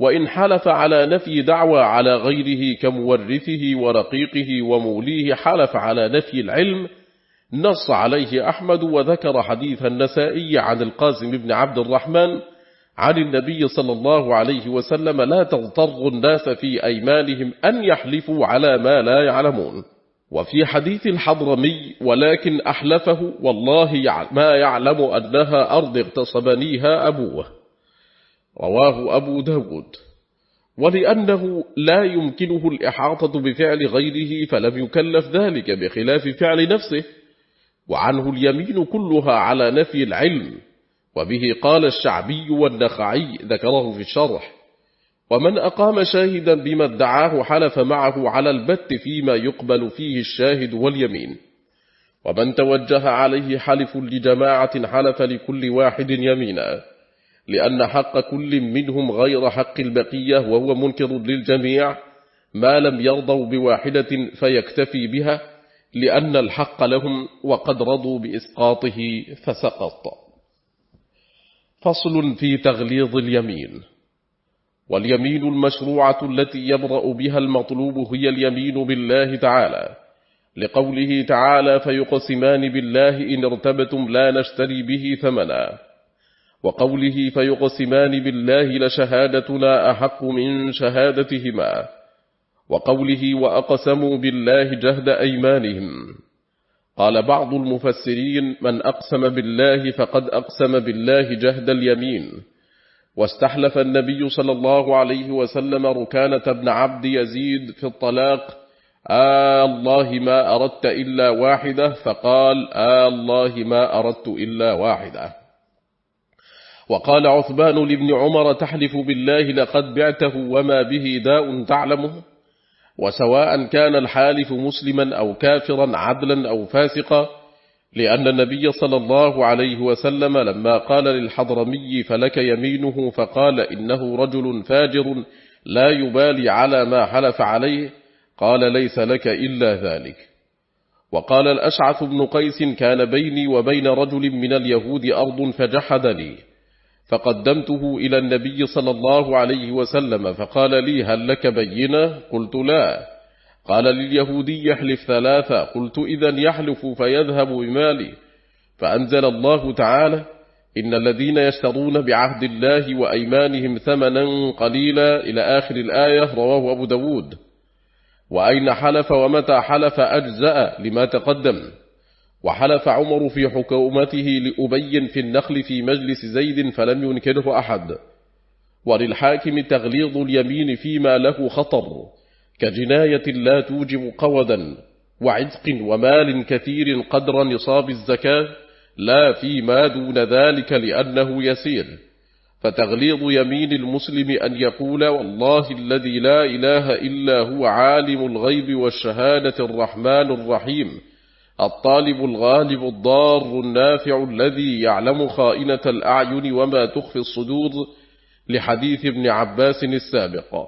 A: وإن حلف على نفي دعوى على غيره كمورثه ورقيقه وموليه حلف على نفي العلم نص عليه أحمد وذكر حديث النسائي عن القاسم بن عبد الرحمن عن النبي صلى الله عليه وسلم لا تغتر الناس في أيمانهم أن يحلفوا على ما لا يعلمون. وفي حديث الحضرمي ولكن أحلفه والله ما يعلم أنها أرض اغتصبنيها أبوه. رواه أبو داود. ولأنه لا يمكنه الإحاطة بفعل غيره فلم يكلف ذلك بخلاف فعل نفسه وعنه اليمين كلها على نفي العلم وبه قال الشعبي والنخعي ذكره في الشرح. ومن أقام شاهدا بما ادعاه حلف معه على البت فيما يقبل فيه الشاهد واليمين. ومن توجه عليه حلف لجماعة حلف لكل واحد يمينا. لأن حق كل منهم غير حق البقية وهو منكر للجميع ما لم يرضوا بواحدة فيكتفي بها لأن الحق لهم وقد رضوا بإسقاطه فسقط. فصل في تغليظ اليمين. واليمين المشروعة التي يبرأ بها المطلوب هي اليمين بالله تعالى. لقوله تعالى فيقسمان بالله إن ارتبتم لا نشتري به ثمنا. وقوله فيقسمان بالله لشهادتنا أحق من شهادتهما وقوله وأقسموا بالله جهد أيمانهم. قال بعض المفسرين من أقسم بالله فقد أقسم بالله جهد اليمين. واستحلف النبي صلى الله عليه وسلم ركانة بن عبد يزيد في الطلاق آه الله ما أردت إلا واحدة فقال آه الله ما أردت إلا واحدة. وقال عثمان لابن عمر تحلف بالله لقد بعته وما به داء تعلمه وسواء كان الحالف مسلما أو كافرا عدلا أو فاسقا لأن النبي صلى الله عليه وسلم لما قال للحضرمي فلك يمينه فقال إنه رجل فاجر لا يبالي على ما حلف عليه قال ليس لك إلا ذلك وقال الأشعث بن قيس كان بيني وبين رجل من اليهود أرض فجحدني فقدمته إلى النبي صلى الله عليه وسلم فقال لي هل لك بينة؟ قلت لا. قال لليهودي يحلف ثلاثة. قلت إذا يحلف فيذهب بمالي فأنزل الله تعالى إن الذين يشترون بعهد الله وأيمانهم ثمنا قليلا إلى آخر الآية. رواه أبو داود. وأين حلف ومتى حلف؟ أجزأ لما تقدم. وحلف عمر في حكومته لأبين في النخل في مجلس زيد فلم ينكره أحد. وللحاكم تغليظ اليمين فيما له خطر كجناية لا توجب قودا وعتق ومال كثير قدر نصاب الزكاة لا فيما دون ذلك لأنه يسير. فتغليظ يمين المسلم أن يقول والله الذي لا إله إلا هو عالم الغيب والشهادة الرحمن الرحيم الطالب الغالب الضار النافع الذي يعلم خائنة الأعين وما تخفي الصدور لحديث ابن عباس السابق.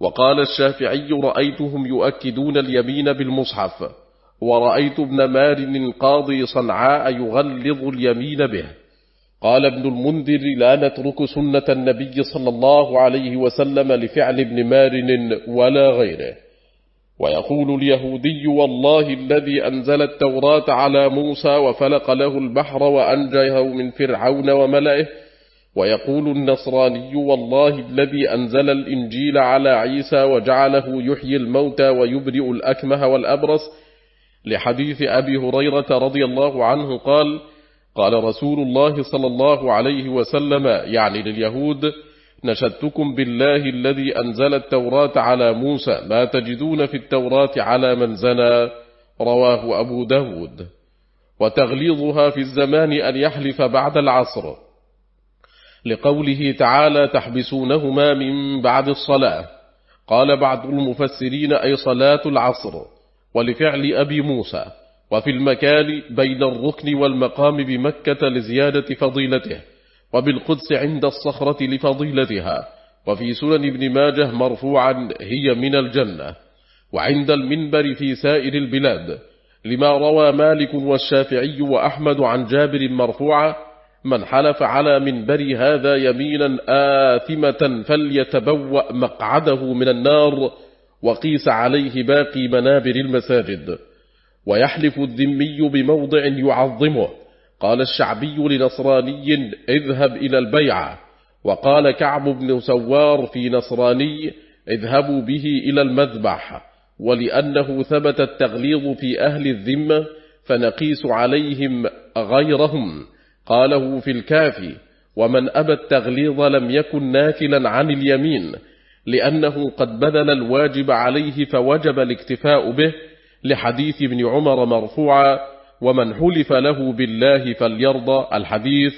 A: وقال الشافعي رأيتهم يؤكدون اليمين بالمصحف ورأيت ابن مارن قاضي صنعاء يغلظ اليمين به. قال ابن المنذر لا نترك سنة النبي صلى الله عليه وسلم لفعل ابن مارن ولا غيره. ويقول اليهودي والله الذي أنزل التوراة على موسى وفلق له البحر وأنجيه من فرعون وملئه. ويقول النصراني والله الذي أنزل الإنجيل على عيسى وجعله يحيي الموتى ويبرئ الأكمه والأبرص. لحديث أبي هريرة رضي الله عنه قال قال رسول الله صلى الله عليه وسلم يعني لليهود نشدتكم بالله الذي أنزل التوراة على موسى ما تجدون في التوراة على من زنى؟ رواه أبو داود. وتغليظها في الزمان أن يحلف بعد العصر. لقوله تعالى تحبسونهما من بعد الصلاة. قال بعض المفسرين أي صلاة العصر. ولفعل أبي موسى. وفي المكان بين الركن والمقام بمكة لزيادة فضيلته. وبالقدس عند الصخرة لفضيلتها وفي سنن ابن ماجه مرفوعا هي من الجنة وعند المنبر في سائر البلاد لما روى مالك والشافعي وأحمد عن جابر مرفوعا من حلف على منبر هذا يمينا آثمة فليتبوأ مقعده من النار وقيس عليه باقي منابر المساجد ويحلف الذمي بموضع يعظمه قال الشعبي لنصراني اذهب إلى البيعة وقال كعب بن سوار في نصراني اذهبوا به إلى المذبح. ولأنه ثبت التغليظ في أهل الذمة فنقيس عليهم غيرهم. قاله في الكافي ومن أبى التغليظ لم يكن ناكلا عن اليمين لأنه قد بذل الواجب عليه فوجب الاكتفاء به. لحديث ابن عمر مرفوعا ومن حلف له بالله فليرضى. الحديث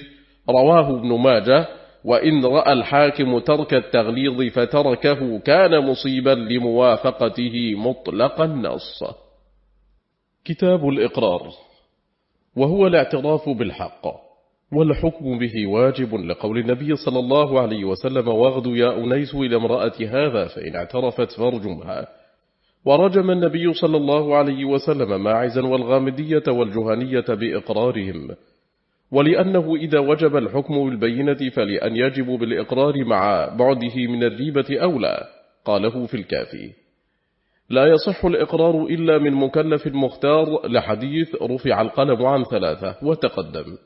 A: رواه ابن ماجه وإن رأى الحاكم ترك التغليظ فتركه كان مصيبا لموافقته مطلق النص. كتاب الإقرار وهو الاعتراف بالحق والحكم به واجب لقول النبي صلى الله عليه وسلم واغد يا أنيس إلى امرأة هذا فإن اعترفت فارجمها. ورجم النبي صلى الله عليه وسلم ماعزا والغامدية والجهنية بإقرارهم ولأنه إذا وجب الحكم بالبينة فلأن يجب بالإقرار مع بعده من الريبة أولى قاله في الكافي. لا يصح الإقرار إلا من مكلف مختار لحديث رفع القلم عن ثلاثة وتقدم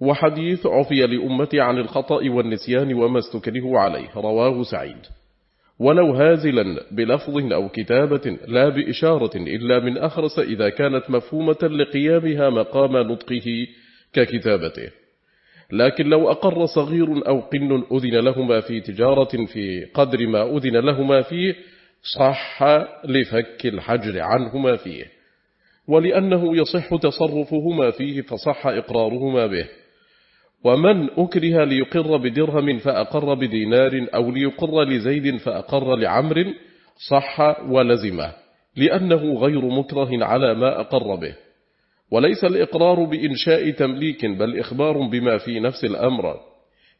A: وحديث عفي لأمتي عن الخطأ والنسيان وما استكره عليه رواه سعيد. ولو هازلا بلفظ أو كتابة لا بإشارة إلا من أخرس إذا كانت مفهومة لقيامها مقام نطقه ككتابته. لكن لو أقر صغير أو قن أذن لهما في تجارة في قدر ما أذن لهما فيه صح لفك الحجر عنهما فيه. ولأنه يصح تصرفهما فيه فصح إقرارهما به. ومن أكره ليقر بدرهم فأقر بدينار أو ليقر لزيد فأقر لعمر صح ولزمه لأنه غير مكره على ما أقر به. وليس الإقرار بإنشاء تمليك بل إخبار بما في نفس الأمر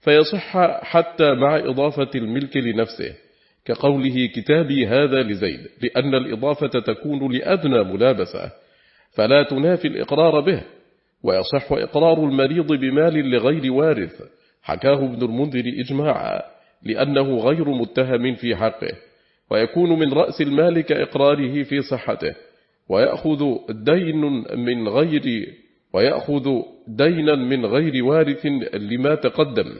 A: فيصح حتى مع إضافة الملك لنفسه كقوله كتابي هذا لزيد لأن الإضافة تكون لأدنى ملابسة فلا تنافي الإقرار به. ويصح إقرار المريض بمال لغير وارث. حكاه ابن المنذر إجماعا لأنه غير متهم في حقه ويكون من رأس المال كإقراره في صحته. ويأخذ دين من غير ويأخذ دينا من غير وارث لما تقدم.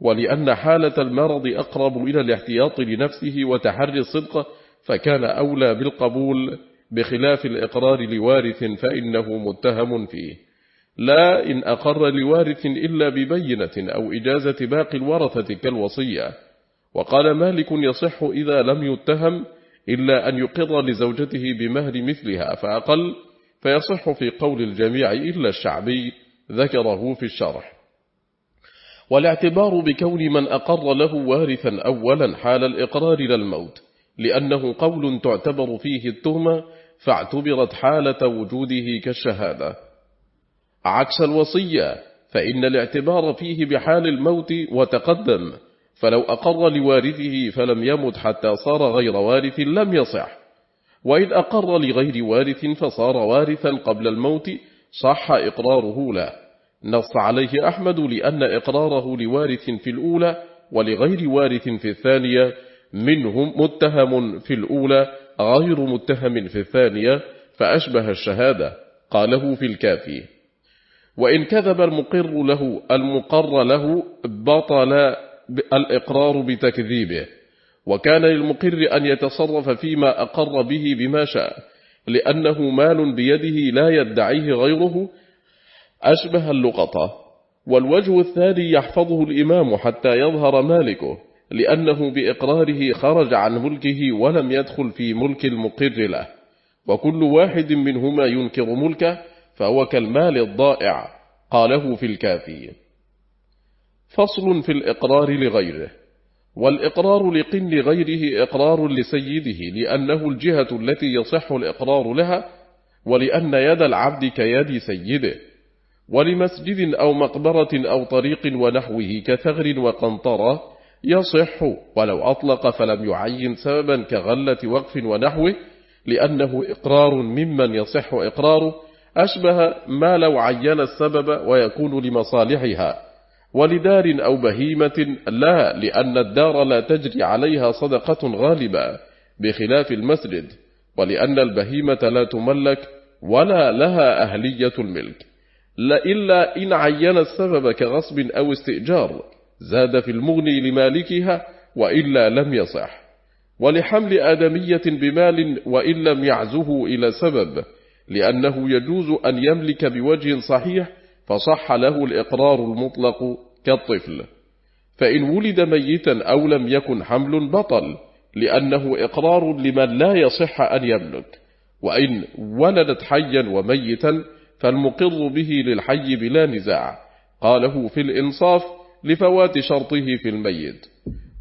A: ولأن حالة المرض أقرب إلى الاحتياط لنفسه وتحري الصدق فكان أولى بالقبول بخلاف الإقرار لوارث فإنه متهم فيه. لا إن أقر لوارث إلا ببينة أو إجازة باقي الورثة كالوصية. وقال مالك يصح إذا لم يتهم إلا أن يقر لزوجته بمهر مثلها فأقل فيصح في قول الجميع إلا الشعبي ذكره في الشرح. والاعتبار بكون من أقر له وارثا أولا حال الإقرار للموت لأنه قول تعتبر فيه التهمة فاعتبرت حالة وجوده كالشهادة. عكس الوصية فإن الاعتبار فيه بحال الموت وتقدم فلو أقر لوارثه فلم يمت حتى صار غير وارث لم يصح. وإن أقر لغير وارث فصار وارثا قبل الموت صح إقراره له نص عليه أحمد لأن إقراره لوارث في الأولى ولغير وارث في الثانية منهم متهم في الأولى غير متهم في الثانية فأشبه الشهادة قاله في الكافي. وإن كذب المقر له المقر له بطل الإقرار بتكذيبه. وكان للمقر أن يتصرف فيما أقر به بما شاء لأنه مال بيده لا يدعيه غيره أشبه اللقطة والوجه الثاني يحفظه الإمام حتى يظهر مالكه لأنه بإقراره خرج عن ملكه ولم يدخل في ملك المقر له. وكل واحد منهما ينكر ملكه فهو كالمال الضائع قاله في الكافي فصل في الإقرار لغيره والإقرار لقن غيره إقرار لسيده لأنه الجهة التي يصح الإقرار لها ولأن يد العبد كيد سيده ولمسجد أو مقبرة أو طريق ونحوه كثغر وقنطرة يصح ولو أطلق فلم يعين سببا كغلة وقف ونحوه لأنه إقرار ممن يصح إقراره أشبه ما لو عين السبب ويكون لمصالحها ولدار أو بهيمة لا لأن الدار لا تجري عليها صدقة غالبة بخلاف المسجد ولأن البهيمة لا تملك ولا لها أهلية الملك. لا إلا إن عين السبب كغصب أو استئجار زاد في المغني لمالكها وإلا لم يصح. ولحمل آدمية بمال وإن لم يعزه إلى سبب لأنه يجوز أن يملك بوجه صحيح فصح له الإقرار المطلق كالطفل. فإن ولد ميتا أو لم يكن حمل بطل لأنه إقرار لمن لا يصح أن يملك. وإن ولدت حيا وميتا فالمقر به للحي بلا نزاع. قاله في الإنصاف لفوات شرطه في الميت.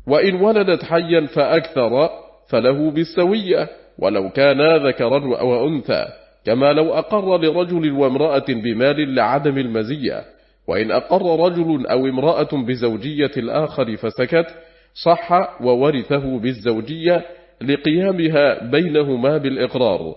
A: وإن ولدت حيا فأكثر فله بالسوية ولو كانا ذكرا وأنثى. كما لو أقر لرجل وامرأة بمال لعدم المزية وإن أقر رجل أو امرأة بزوجية الآخر فسكت صح وورثه بالزوجية لقيامها بينهما بالإقرار.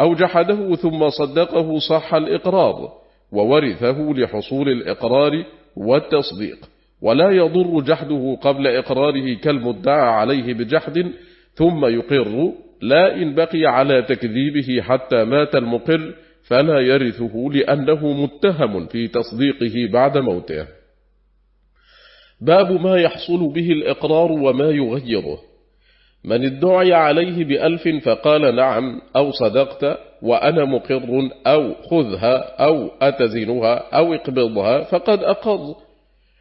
A: أو جحده ثم صدقه صح الإقرار وورثه لحصول الإقرار والتصديق. ولا يضر جحده قبل إقراره كالمدعى عليه بجحد ثم يقر لا إن بقي على تكذيبه حتى مات المقر فلا يرثه لأنه متهم في تصديقه بعد موته. باب ما يحصل به الإقرار وما يغيره. من ادعي عليه بألف فقال نعم أو صدقت وأنا مقر أو خذها أو أتزنها أو اقبضها فقد أقض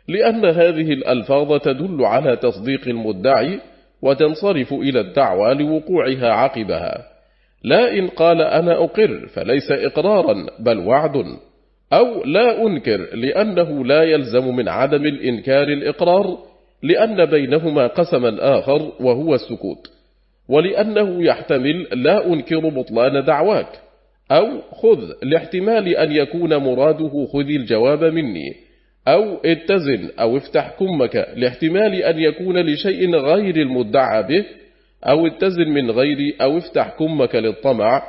A: لأن هذه الألفاظ تدل على تصديق المدعي وتنصرف إلى الدعوى لوقوعها عقبها. لا إن قال أنا أقر فليس إقرارا بل وعد أو لا أنكر لأنه لا يلزم من عدم الإنكار الإقرار لأن بينهما قسما آخر وهو السكوت. ولأنه يحتمل لا أنكر بطلان دعواك أو خذ لاحتمال أن يكون مراده خذ الجواب مني. أو اتزن أو افتح كمك لاحتمال أن يكون لشيء غير المدعى به أو اتزن من غير أو افتح كمك للطمع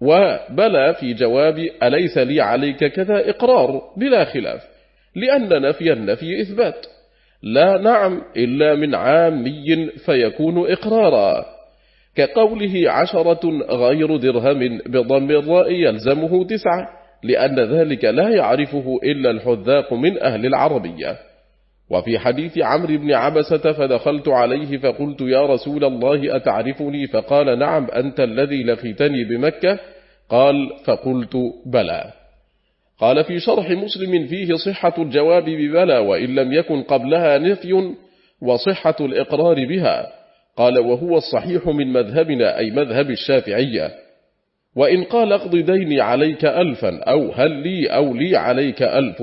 A: وبلى في جواب أليس لي عليك كذا إقرار؟ بلا خلاف لأن نفي النفي إثبات. لا نعم إلا من عامي فيكون إقرارا. كقوله عشرة غير درهم بضم الراء يلزمه تسعة. لأن ذلك لا يعرفه إلا الحذاق من أهل العربية. وفي حديث عمرو بن عبسة فدخلت عليه فقلت يا رسول الله أتعرفني؟ فقال نعم أنت الذي لقيتني بمكة؟ قال فقلت بلى. قال في شرح مسلم فيه صحة الجواب ببلى وإن لم يكن قبلها نفي وصحة الإقرار بها. قال وهو الصحيح من مذهبنا أي مذهب الشافعية. وإن قال اقض ديني عليك ألفا أو هل لي أو لي عليك ألف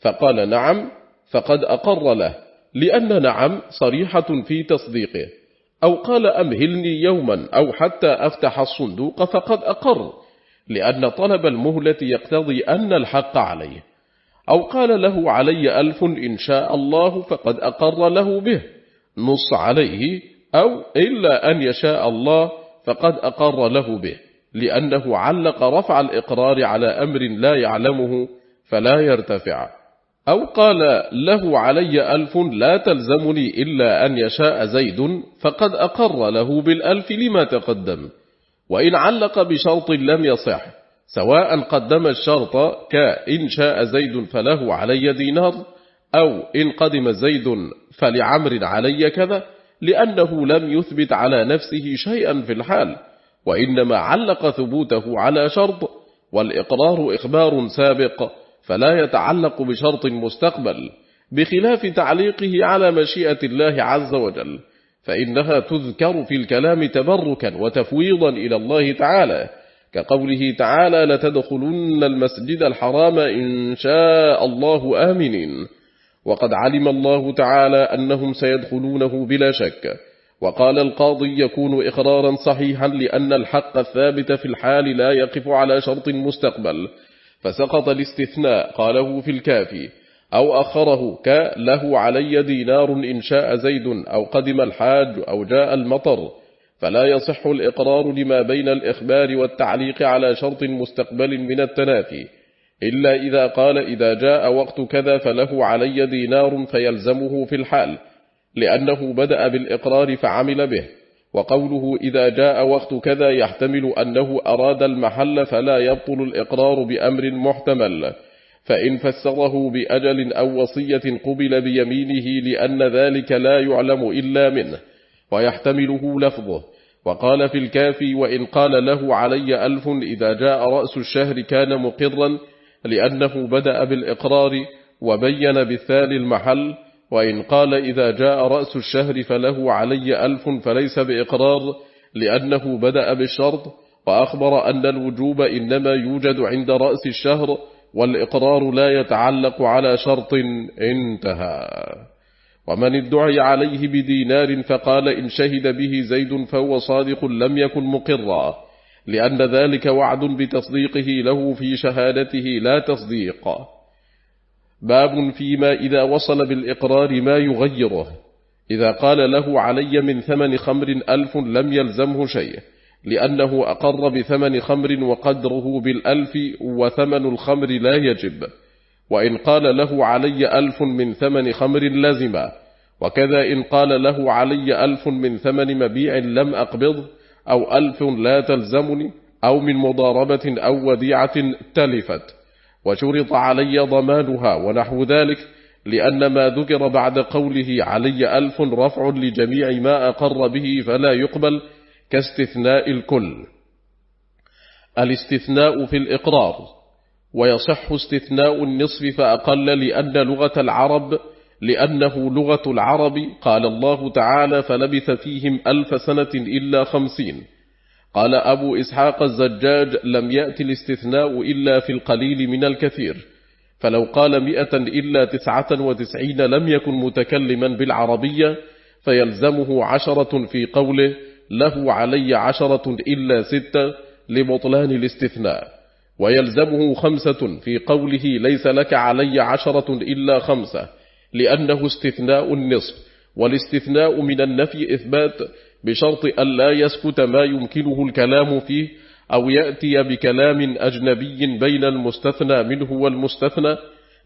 A: فقال نعم فقد أقر له لأن نعم صريحة في تصديقه. أو قال أمهلني يوما أو حتى أفتح الصندوق فقد أقر لأن طلب المهلة يقتضي أن الحق عليه. أو قال له علي ألف إن شاء الله فقد أقر له به نص عليه أو إلا أن يشاء الله فقد أقر له به. لأنه علق رفع الإقرار على أمر لا يعلمه فلا يرتفع. أو قال له علي ألف لا تلزمني إلا أن يشاء زيد فقد أقر له بالألف لما تقدم. وإن علق بشرط لم يصح سواء قدم الشرط كإن شاء زيد فله علي دينار أو إن قدم زيد فلعمر علي كذا لأنه لم يثبت على نفسه شيئا في الحال. وإنما علق ثبوته على شرط والإقرار إخبار سابق فلا يتعلق بشرط مستقبل بخلاف تعليقه على مشيئة الله عز وجل فإنها تذكر في الكلام تبركا وتفويضا إلى الله تعالى كقوله تعالى لتدخلن المسجد الحرام إن شاء الله آمنين وقد علم الله تعالى أنهم سيدخلونه بلا شك وقال القاضي يكون إقرارا صحيحا لأن الحق الثابت في الحال لا يقف على شرط مستقبل. فسقط الاستثناء قاله في الكافي. أو أخره كله علي دينار إن شاء زيد أو قدم الحاج أو جاء المطر. فلا يصح الإقرار لما بين الإخبار والتعليق على شرط مستقبل من التنافي. إلا إذا قال إذا جاء وقت كذا فله علي دينار فيلزمه في الحال. لأنه بدأ بالإقرار فعمل به وقوله إذا جاء وقت كذا يحتمل أنه أراد المحل فلا يبطل الإقرار بأمر محتمل فإن فسره بأجل أو وصية قبل بيمينه لأن ذلك لا يعلم إلا منه ويحتمله لفظه وقال في الكافي وإن قال له علي ألف إذا جاء رأس الشهر كان مقرا لأنه بدأ بالإقرار وبين بالثاني المحل وإن قال إذا جاء رأس الشهر فله علي ألف فليس بإقرار لأنه بدأ بالشرط وأخبر أن الوجوب إنما يوجد عند رأس الشهر والإقرار لا يتعلق على شرط انتهى. ومن ادعي عليه بدينار فقال إن شهد به زيد فهو صادق لم يكن مقرا لأن ذلك وعد بتصديقه له في شهادته لا تصديق. باب فيما إذا وصل بالإقرار ما يغيره. إذا قال له علي من ثمن خمر ألف لم يلزمه شيء لأنه أقر بثمن خمر وقدره بالألف وثمن الخمر لا يجب. وإن قال له علي ألف من ثمن خمر لازم وكذا إن قال له علي ألف من ثمن مبيع لم أقبض أو ألف لا تلزمني أو من مضاربة أو وديعة تلفت. وشرط علي ضمانها ونحو ذلك لأن ما ذكر بعد قوله علي ألف رفع لجميع ما أقر به فلا يقبل كاستثناء الكل. الاستثناء في الإقرار ويصح استثناء النصف فأقل لأن لغة العرب لأنه لغة العرب قال الله تعالى فلبث فيهم ألف سنة إلا خمسين قال أبو إسحاق الزجاج لم يأتي الاستثناء إلا في القليل من الكثير. فلو قال مئة إلا تسعة وتسعين لم يكن متكلما بالعربية فيلزمه عشرة في قوله له علي عشرة إلا ستة لبطلان الاستثناء. ويلزمه خمسة في قوله ليس لك علي عشرة إلا خمسة لأنه استثناء النصف. والاستثناء من النفي إثبات بشرط أن لا يسكت ما يمكنه الكلام فيه أو يأتي بكلام أجنبي بين المستثنى منه والمستثنى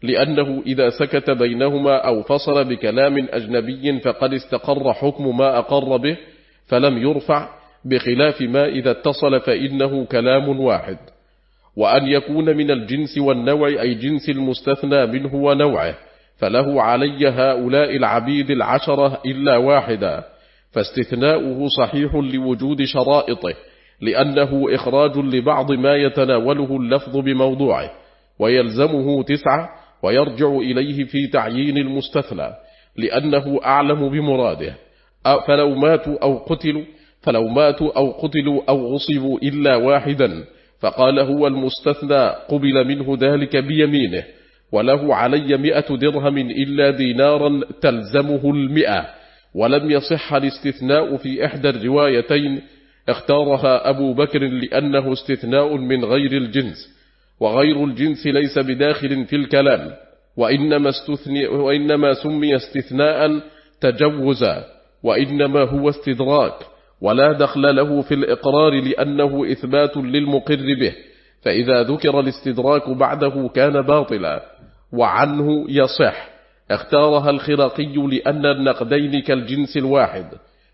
A: لأنه إذا سكت بينهما أو فصل بكلام أجنبي فقد استقر حكم ما أقر به فلم يرفع بخلاف ما إذا اتصل فإنه كلام واحد. وأن يكون من الجنس والنوع أي جنس المستثنى منه ونوعه فله علي هؤلاء العبيد العشرة إلا واحدا. فاستثناؤه صحيح لوجود شرائطه لأنه إخراج لبعض ما يتناوله اللفظ بموضوعه ويلزمه تسعة ويرجع إليه في تعيين المستثنى لأنه أعلم بمراده فلو ماتوا أو قتلوا فلو ماتوا أو قتلوا أو غصبوا إلا واحدا فقال هو المستثنى قبل منه ذلك بيمينه وله علي مئة درهم إلا دينارا تلزمه المئة. ولم يصح الاستثناء في إحدى الروايتين اختارها أبو بكر لأنه استثناء من غير الجنس وغير الجنس ليس بداخل في الكلام وإنما, استثني وإنما سمي استثناء تجوزا وإنما هو استدراك ولا دخل له في الإقرار لأنه إثبات للمقر به فإذا ذكر الاستدراك بعده كان باطلا وعنه يصح. اختارها الخرقي لأن النقدين كالجنس الواحد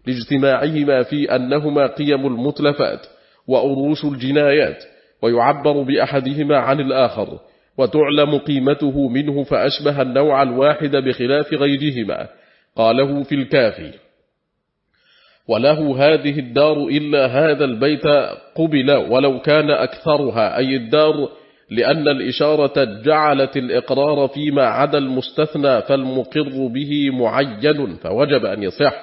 A: لاجتماعهما في أنهما قيم المتلفات وأروش الجنايات ويعبر بأحدهما عن الآخر وتعلم قيمته منه فأشبه النوع الواحد بخلاف غيرهما قاله في الكافي. وله هذه الدار إلا هذا البيت قبل ولو كان أكثرها أي الدار لأن الإشارة جعلت الإقرار فيما عدا المستثنى فالمقر به معين فوجب أن يصح.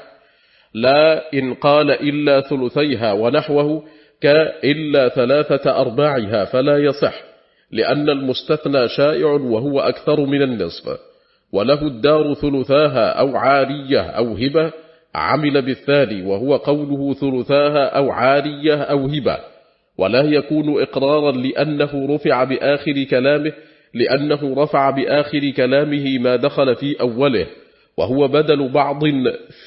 A: لا إن قال إلا ثلثيها ونحوه كإلا ثلاثة أرباعها فلا يصح لأن المستثنى شائع وهو أكثر من النصف. وله الدار ثلثاها أو عارية أو هبة عمل بالثاني وهو قوله ثلثاها أو عارية أو هبة. ولا يكون إقرارا لأنه رفع بآخر كلامه لأنه رفع بآخر كلامه ما دخل في أوله وهو بدل بعض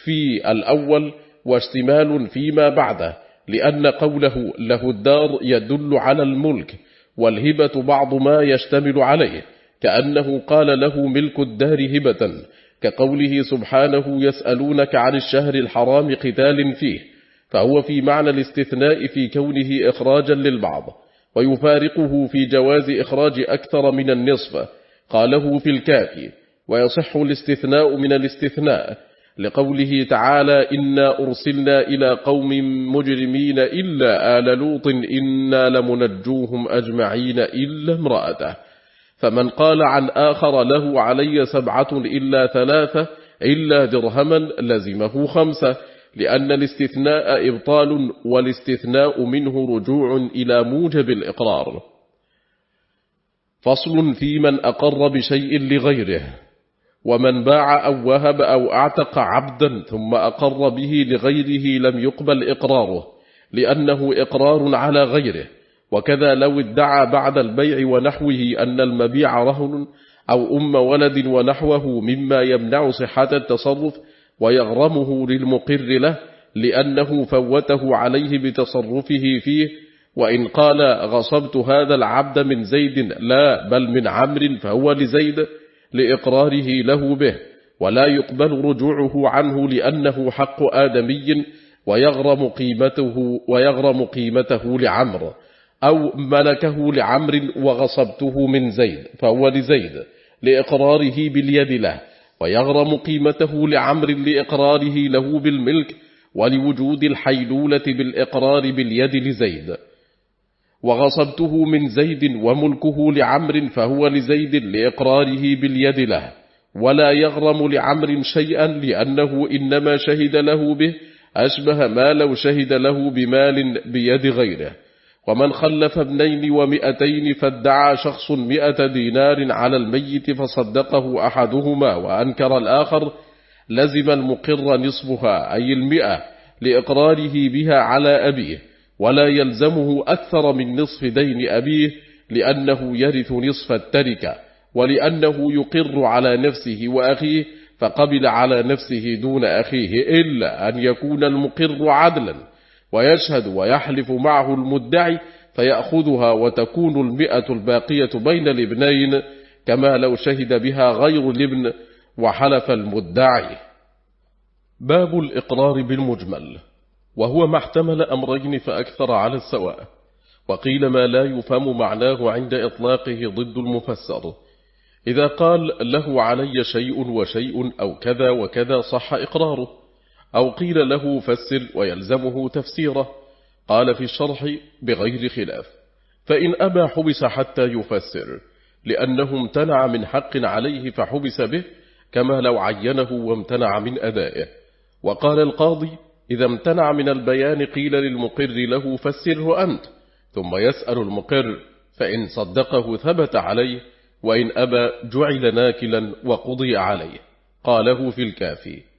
A: في الأول واشتمال فيما بعده لأن قوله له الدار يدل على الملك والهبة بعض ما يشتمل عليه كأنه قال له ملك الدار هبة كقوله سبحانه يسألونك عن الشهر الحرام قتال فيه فهو في معنى الاستثناء في كونه إخراجا للبعض ويفارقه في جواز إخراج أكثر من النصف قاله في الكافي ويصح الاستثناء من الاستثناء لقوله تعالى إنا أرسلنا إلى قوم مجرمين إلا آل لوط إنا لمنجوهم أجمعين إلا امرأته. فمن قال عن آخر له علي سبعة إلا ثلاثة إلا درهما لزمه خمسة لأن الاستثناء إبطال والاستثناء منه رجوع إلى موجب الإقرار. فصل في من أقر بشيء لغيره ومن باع أو وهب أو أعتق عبدا ثم أقر به لغيره لم يقبل إقراره لأنه إقرار على غيره. وكذا لو ادعى بعد البيع ونحوه أن المبيع رهن أو أم ولد ونحوه مما يمنع صحة التصرف ويغرمه للمقر له لأنه فوته عليه بتصرفه فيه. وإن قال غصبت هذا العبد من زيد لا بل من عمر فهو لزيد لإقراره له به. ولا يقبل رجوعه عنه لأنه حق آدمي ويغرم قيمته, ويغرم قيمته لعمر أو ملكه لعمر وغصبته من زيد فهو لزيد لإقراره باليد له. ويغرم قيمته لعمر لإقراره له بالملك ولوجود الحيلولة بالإقرار باليد لزيد. وغصبته من زيد وملكه لعمر فهو لزيد لإقراره باليد له. ولا يغرم لعمر شيئا لأنه إنما شهد له به أشبه ما لو شهد له بمال بيد غيره. ومن خلف ابنين ومئتين فادعى شخص مئة دينار على الميت فصدقه أحدهما وأنكر الآخر لزم المقر نصفها أي المئة لإقراره بها على أبيه ولا يلزمه أكثر من نصف دين أبيه لأنه يرث نصف التركة ولأنه يقر على نفسه وأخيه فقبل على نفسه دون أخيه إلا أن يكون المقر عدلا. ويشهد ويحلف معه المدعي فيأخذها وتكون المئة الباقية بين الابنين كما لو شهد بها غير الابن وحلف المدعي. باب الإقرار بالمجمل. وهو ما احتمل أمرين فأكثر على السواء. وقيل ما لا يفهم معناه عند إطلاقه ضد المفسر. إذا قال له علي شيء وشيء أو كذا وكذا صح إقراره. أو قيل له فسر ويلزمه تفسيره. قال في الشرح بغير خلاف. فإن أبى حبس حتى يفسر لأنه امتنع من حق عليه فحبس به كما لو عينه وامتنع من أدائه. وقال القاضي إذا امتنع من البيان قيل للمقر له فسره أنت. ثم يسأل المقر فإن صدقه ثبت عليه وإن أبى جعل ناكلا وقضي عليه. قاله في الكافي.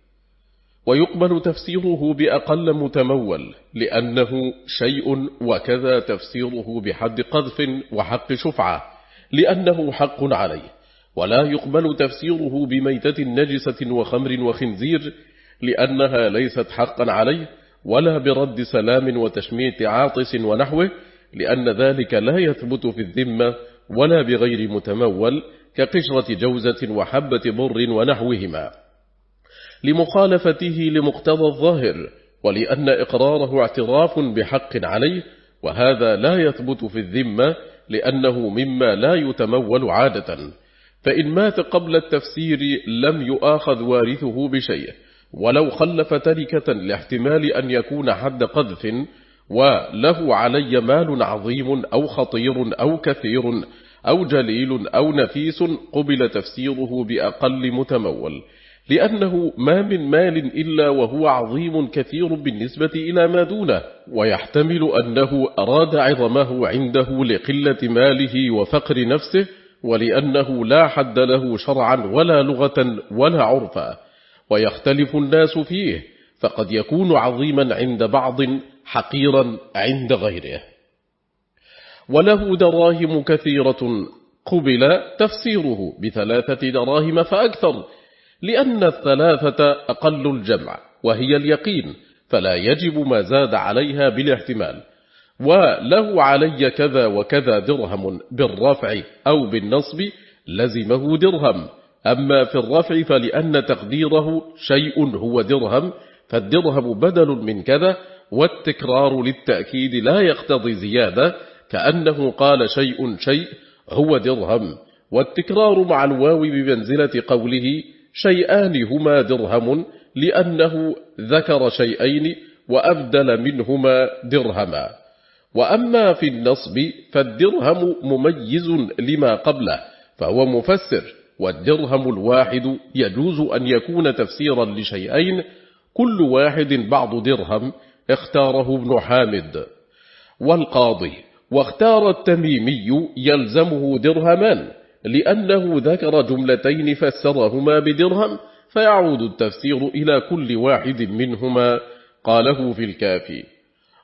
A: ويقبل تفسيره بأقل متمول لأنه شيء وكذا تفسيره بحد قذف وحق شفعة لأنه حق عليه. ولا يقبل تفسيره بميتة نجسة وخمر وخنزير لأنها ليست حقا عليه ولا برد سلام وتشميت عاطس ونحوه لأن ذلك لا يثبت في الذمة ولا بغير متمول كقشرة جوزة وحبة بر ونحوهما. لمخالفته لمقتضى الظاهر ولأن إقراره اعتراف بحق عليه وهذا لا يثبت في الذمة لأنه مما لا يتمول عادة. فإن مات قبل التفسير لم يؤاخذ وارثه بشيء ولو خلف تركة لاحتمال أن يكون حد قذف وله علي مال عظيم أو خطير أو كثير أو جليل أو نفيس قبل تفسيره بأقل متمول. لأنه ما من مال إلا وهو عظيم كثير بالنسبة إلى ما دونه ويحتمل أنه أراد عظمه عنده لقلة ماله وفقر نفسه ولأنه لا حد له شرعا ولا لغة ولا عرفا ويختلف الناس فيه فقد يكون عظيما عند بعض حقيرا عند غيره. وله دراهم كثيرة قبل تفسيره بثلاثة دراهم فأكثر لأن الثلاثة أقل الجمع وهي اليقين فلا يجب ما زاد عليها بالاحتمال. وله علي كذا وكذا درهم بالرفع أو بالنصب لزمه درهم. أما في الرفع فلأن تقديره شيء هو درهم فالدرهم بدل من كذا والتكرار للتأكيد لا يقتضي زيادة كأنه قال شيء شيء هو درهم. والتكرار مع الواو بمنزلة قوله شيئان هما درهم لأنه ذكر شيئين وأبدل منهما درهما. وأما في النصب فالدرهم مميز لما قبله فهو مفسر والدرهم الواحد يجوز أن يكون تفسيرا لشيئين كل واحد بعض درهم اختاره ابن حامد. والقاضي واختار التميمي يلزمه درهمان لأنه ذكر جملتين فسرهما بدرهم فيعود التفسير إلى كل واحد منهما قاله في الكافي.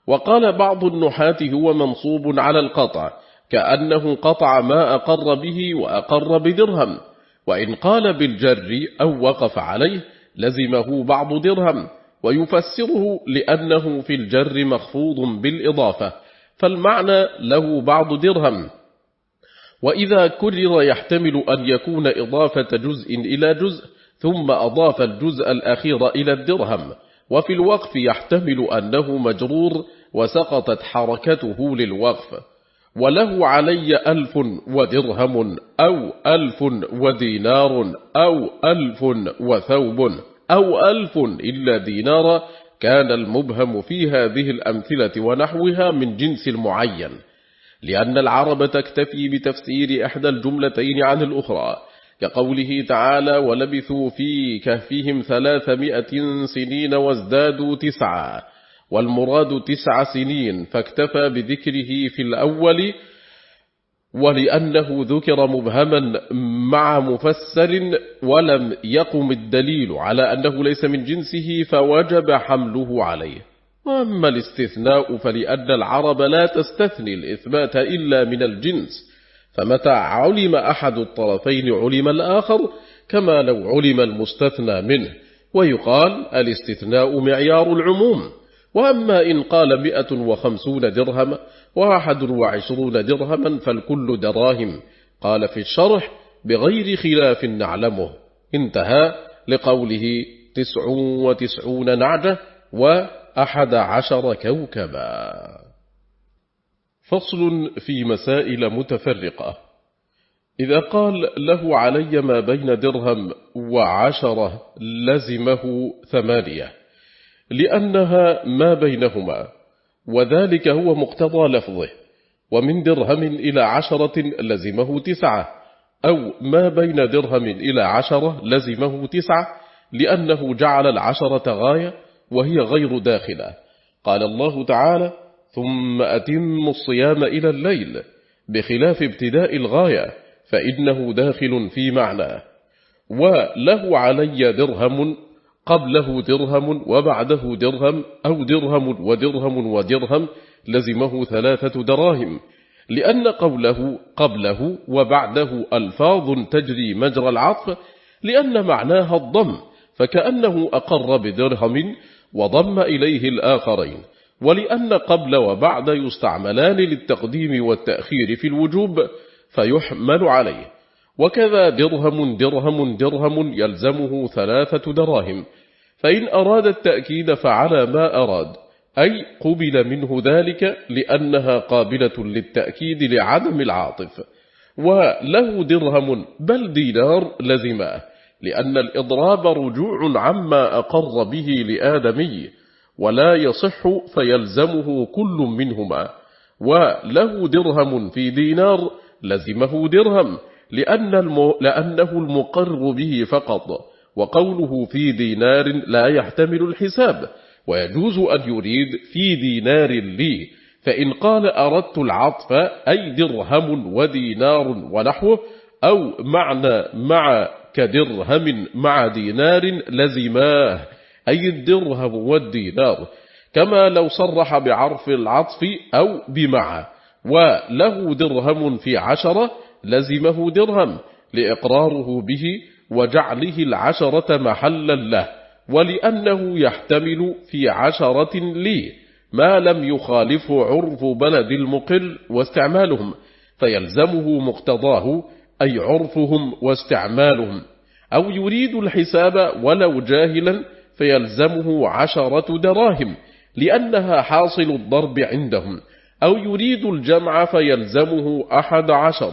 A: وقال بعض النحاة هو منصوب على القطع كأنه قطع ما أقر به وأقر بدرهم وإن قال بالجر أو وقف عليه لزمه بعض درهم ويفسره لأنه في الجر مخفوض بالإضافة فالمعنى له بعض درهم. وإذا كرر يحتمل أن يكون إضافة جزء إلى جزء ثم أضاف الجزء الأخير إلى الدرهم. وفي الوقف يحتمل أنه مجرور وسقطت حركته للوقف. وله علي ألف ودرهم أو ألف ودينار أو ألف وثوب أو ألف إلا دينارا كان المبهم في هذه الأمثلة ونحوها من جنس المعين لأن العرب تكتفي بتفسير إحدى الجملتين عن الأخرى كقوله تعالى ولبثوا في كهفهم ثلاثمائة سنين وازدادوا تسعا والمراد تسع سنين فاكتفى بذكره في الأول ولأنه ذكر مبهما مع مفسر ولم يقم الدليل على أنه ليس من جنسه فوجب حمله عليه. وأما الاستثناء فلأن العرب لا تستثني الإثبات إلا من الجنس فمتى علم أحد الطرفين علم الآخر؟ كما لو علم المستثنى منه. ويقال الاستثناء معيار العموم. وأما إن قال مئة وخمسون درهم وأحد وعشرون درهما فالكل دراهم. قال في الشرح بغير خلاف نعلمه. انتهى لقوله تسع وتسعون نعجة وأحد عشر كوكبا. فصل في مسائل متفرقة. إذا قال له علي ما بين درهم وعشرة لزمه ثمانية لأنها ما بينهما وذلك هو مقتضى لفظه ومن درهم إلى عشرة لزمه تسعة أو ما بين درهم إلى عشرة لزمه تسعة لأنه جعل العشرة غاية وهي غير داخلة. قال الله تعالى ثم أتم الصيام إلى الليل بخلاف ابتداء الغاية فإنه داخل في معناه وله علي درهم قبله درهم وبعده درهم أو درهم ودرهم ودرهم لزمه ثلاثة دراهم. لأن قوله قبله وبعده ألفاظ تجري مجرى العطف لأن معناها الضم فكأنه أقر بدرهم وضم إليه الآخرين ولأن قبل وبعد يستعملان للتقديم والتأخير في الوجوب فيحمل عليه. وكذا درهم درهم درهم يلزمه ثلاثة دراهم. فإن أراد التأكيد فعلى ما أراد أي قبل منه ذلك لأنها قابلة للتأكيد لعدم العاطف. وله درهم بل دينار لزماه. لأن الإضراب رجوع عما أقر به لآدمي ولا يصح فيلزمه كل منهما وله درهم في دينار لزمه درهم لأن. لأنه المقر به فقط وقوله في دينار لا يحتمل الحساب ويجوز أن يريد في دينار لي فإن قال أردت العطف أي درهم ودينار ونحوه أو معنى مع كدرهم مع دينار لزماه. أي الدرهم والدينار؟ كما لو صرح بعرف العطف أو بمع وله درهم في عشرة لزمه درهم لإقراره به وجعله العشرة محلا له. ولأنه يحتمل في عشرة لي. ما لم يخالف عرف بلد المقل واستعمالهم. فيلزمه مقتضاه أي عرفهم واستعمالهم. أو يريد الحساب ولو جاهلا فيلزمه عشرة دراهم لأنها حاصل الضرب عندهم. أو يريد الجمع فيلزمه أحد عشر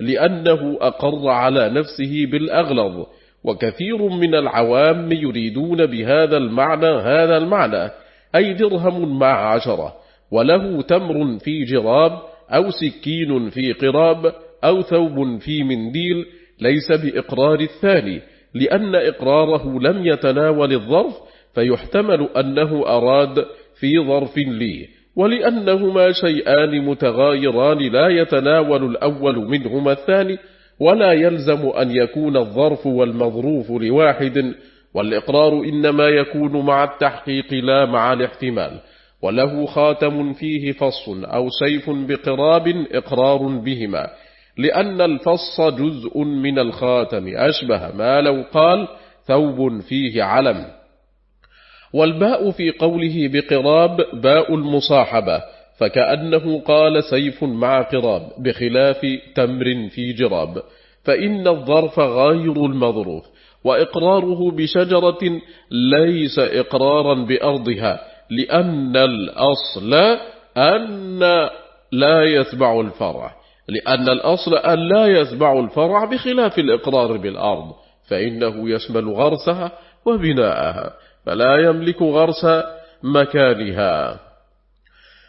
A: لأنه أقر على نفسه بالأغلظ. وكثير من العوام يريدون بهذا المعنى هذا المعنى أي درهم مع عشرة. وله تمر في جراب أو سكين في قراب أو ثوب في منديل ليس بإقرار الثاني لأن إقراره لم يتناول الظرف فيحتمل أنه أراد في ظرف لي ولأنهما شيئان متغايران لا يتناول الأول منهما الثاني ولا يلزم أن يكون الظرف والمظروف لواحد والإقرار إنما يكون مع التحقيق لا مع الاحتمال وله خاتم فيه فص أو سيف بقراب إقرار بهما. لأن الفص جزء من الخاتم أشبه ما لو قال ثوب فيه علم. والباء في قوله بقراب باء المصاحبة فكأنه قال سيف مع قراب بخلاف تمر في جراب. فإن الظرف غير المظروف وإقراره بشجرة ليس إقرارا بأرضها لأن الأصل أن لا يتبع الفرع. لأن الأصل أن لا يتبع الفرع بخلاف الإقرار بالأرض فإنه يشمل غرسها وبناءها فلا يملك غرس مكانها.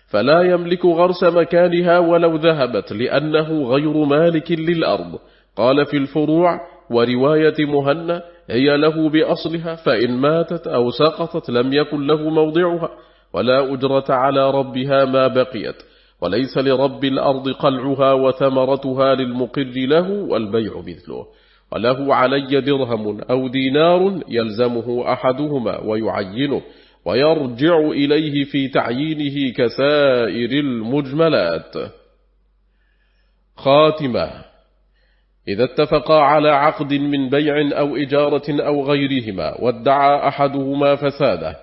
A: فلا يملك غرس مكانها ولو ذهبت لأنه غير مالك للأرض. قال في الفروع ورواية مهنة هي له بأصلها فإن ماتت أو سقطت لم يكن له موضعها ولا أجرة على ربها ما بقيت. وليس لرب الأرض قلعها وثمرتها للمقر له والبيع مثله. وله علي درهم أو دينار يلزمه أحدهما ويعينه ويرجع إليه في تعيينه كسائر المجملات. خاتمة. إذا اتفقا على عقد من بيع أو إجارة أو غيرهما وادعى أحدهما فساده.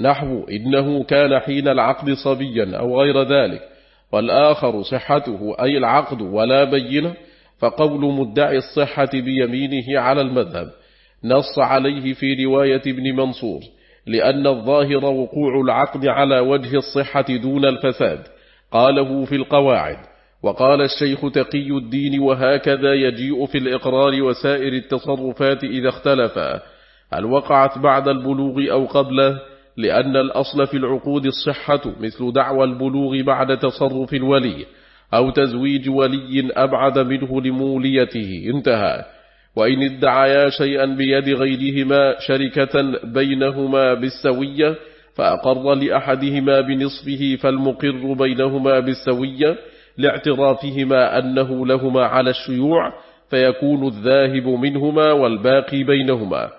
A: نحو إنه كان حين العقد صبيا أو غير ذلك. والآخر صحته أي العقد ولا بينة فقول مدعي الصحة بيمينه على المذهب. نص عليه في رواية ابن منصور لأن الظاهر وقوع العقد على وجه الصحة دون الفساد. قاله في القواعد وقال الشيخ تقي الدين وهكذا يجيء في الإقرار وسائر التصرفات إذا اختلفا. هل وقعت بعد البلوغ أو قبله؟ لأن الأصل في العقود الصحة مثل دعوى البلوغ بعد تصرف الولي أو تزويج ولي أبعد منه لموليته. انتهى. وإن ادعيا شيئا بيد غيرهما شركة بينهما بالسوية فأقر لأحدهما بنصفه فالمقر بينهما بالسوية لاعترافهما أنه لهما على الشيوع فيكون الذاهب منهما والباقي بينهما.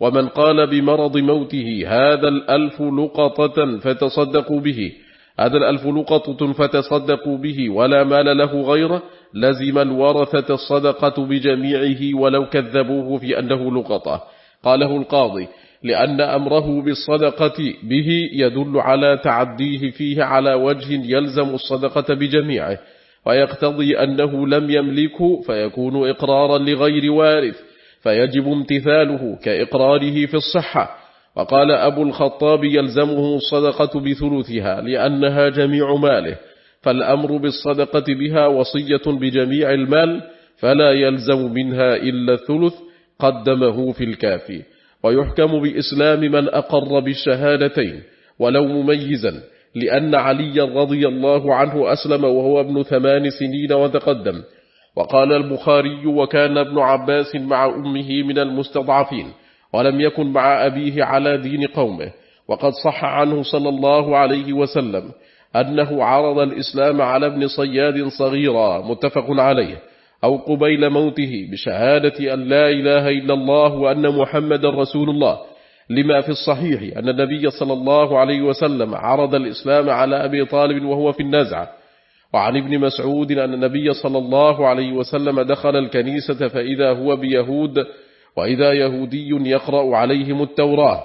A: ومن قال بمرض موته هذا الألف لقطة فتصدقوا به. هذا الألف لقطة فتصدقوا به ولا مال له غيره. لزم الورثة الصدقة بجميعه ولو كذبوه في أنه لقطة. قاله القاضي لأن أمره بالصدقة به يدل على تعديه فيه على وجه يلزم الصدقة بجميعه. ويقتضي أنه لم يملكه فيكون إقرارا لغير وارث. فيجب امتثاله كإقراره في الصحة. وقال أبو الخطاب يلزمه الصدقة بثلثها لأنها جميع ماله فالأمر بالصدقة بها وصية بجميع المال فلا يلزم منها إلا الثلث قدمه في الكافي ويحكم بإسلام من أقر بالشهادتين ولو مميزا لأن علي رضي الله عنه أسلم وهو ابن ثمان سنين وتقدم. وقال البخاري وكان ابن عباس مع أمه من المستضعفين ولم يكن مع أبيه على دين قومه. وقد صح عنه صلى الله عليه وسلم أنه عرض الإسلام على ابن صياد صغيرا متفق عليه أو قبيل موته بشهادة أن لا إله إلا الله وأن محمد رسول الله. لما في الصحيح أن النبي صلى الله عليه وسلم عرض الإسلام على أبي طالب وهو في النزع وعن ابن مسعود أن النبي صلى الله عليه وسلم دخل الكنيسة فإذا هو بيهود وإذا يهودي يقرأ عليهم التوراة.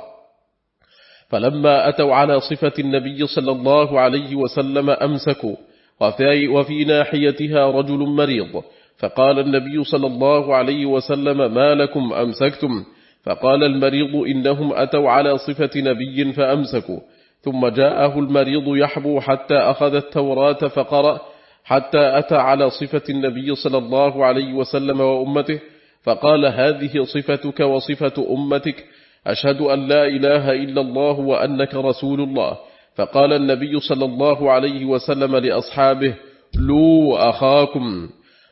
A: فلما أتوا على صفة النبي صلى الله عليه وسلم أمسكوا وفي, وفي ناحيتها رجل مريض. فقال النبي صلى الله عليه وسلم ما لكم أمسكتم؟ فقال المريض إنهم أتوا على صفة نبي فأمسكوا. ثم جاءه المريض يحبو حتى أخذ التوراة فقرأ حتى أتى على صفة النبي صلى الله عليه وسلم وأمته فقال هذه صفتك وصفة أمتك أشهد أن لا إله إلا الله وأنك رسول الله. فقال النبي صلى الله عليه وسلم لأصحابه لو أخاكم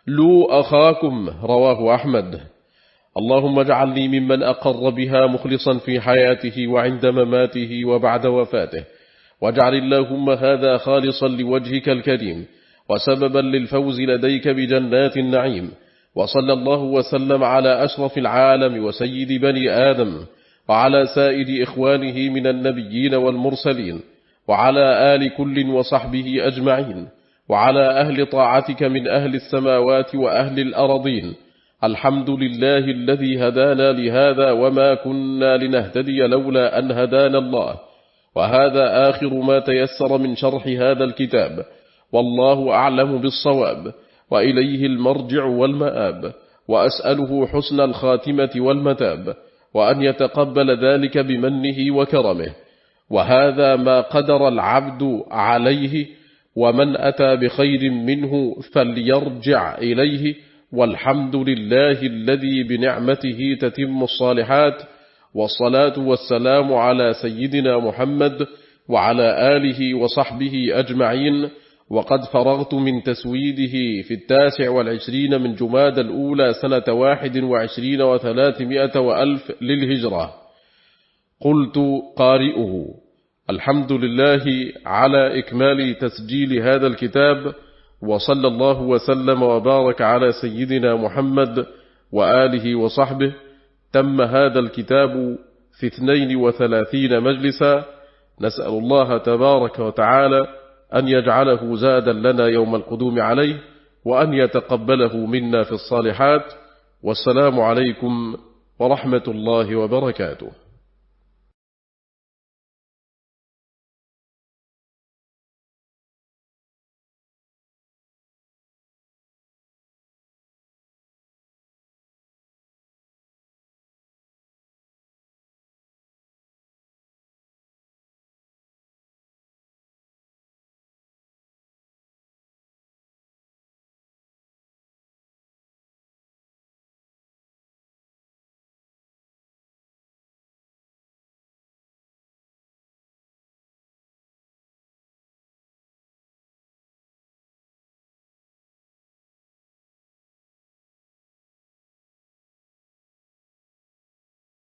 A: لو أخاكم رواه أحمد. اللهم اجعلني ممن أقر بها مخلصا في حياته وعند مماته وبعد وفاته. واجعل اللهم هذا خالصا لوجهك الكريم وسببا للفوز لديك بجنات النعيم. وصلى الله وسلم على أشرف العالم وسيد بني آدم وعلى سائر إخوانه من النبيين والمرسلين وعلى آل كل وصحبه أجمعين وعلى أهل طاعتك من أهل السماوات وأهل الأرضين. الحمد لله الذي هدانا لهذا وما كنا لنهتدي لولا أن هدانا الله وهذا آخر ما تيسر من شرح هذا الكتاب والله أعلم بالصواب وإليه المرجع والمآب وأسأله حسن الخاتمة والمتاب وأن يتقبل ذلك بمنه وكرمه وهذا ما قدر العبد عليه ومن أتى بخير منه فليرجع إليه والحمد لله الذي بنعمته تتم الصالحات والصلاة والسلام على سيدنا محمد وعلى آله وصحبه أجمعين. وقد فرغت من تسويده في التاسع والعشرين من جماد الأولى سنة واحد وعشرين وثلاثمائة وألف للهجرة. قلت قارئه الحمد لله على إكمال تسجيل هذا الكتاب وصلى الله وسلم وبارك على سيدنا محمد وآله وصحبه. تم هذا الكتاب في اثنين وثلاثين مجلسا. نسأل الله تبارك وتعالى أن يجعله زادا لنا يوم القدوم عليه وأن يتقبله منا في الصالحات. والسلام عليكم ورحمة الله وبركاته.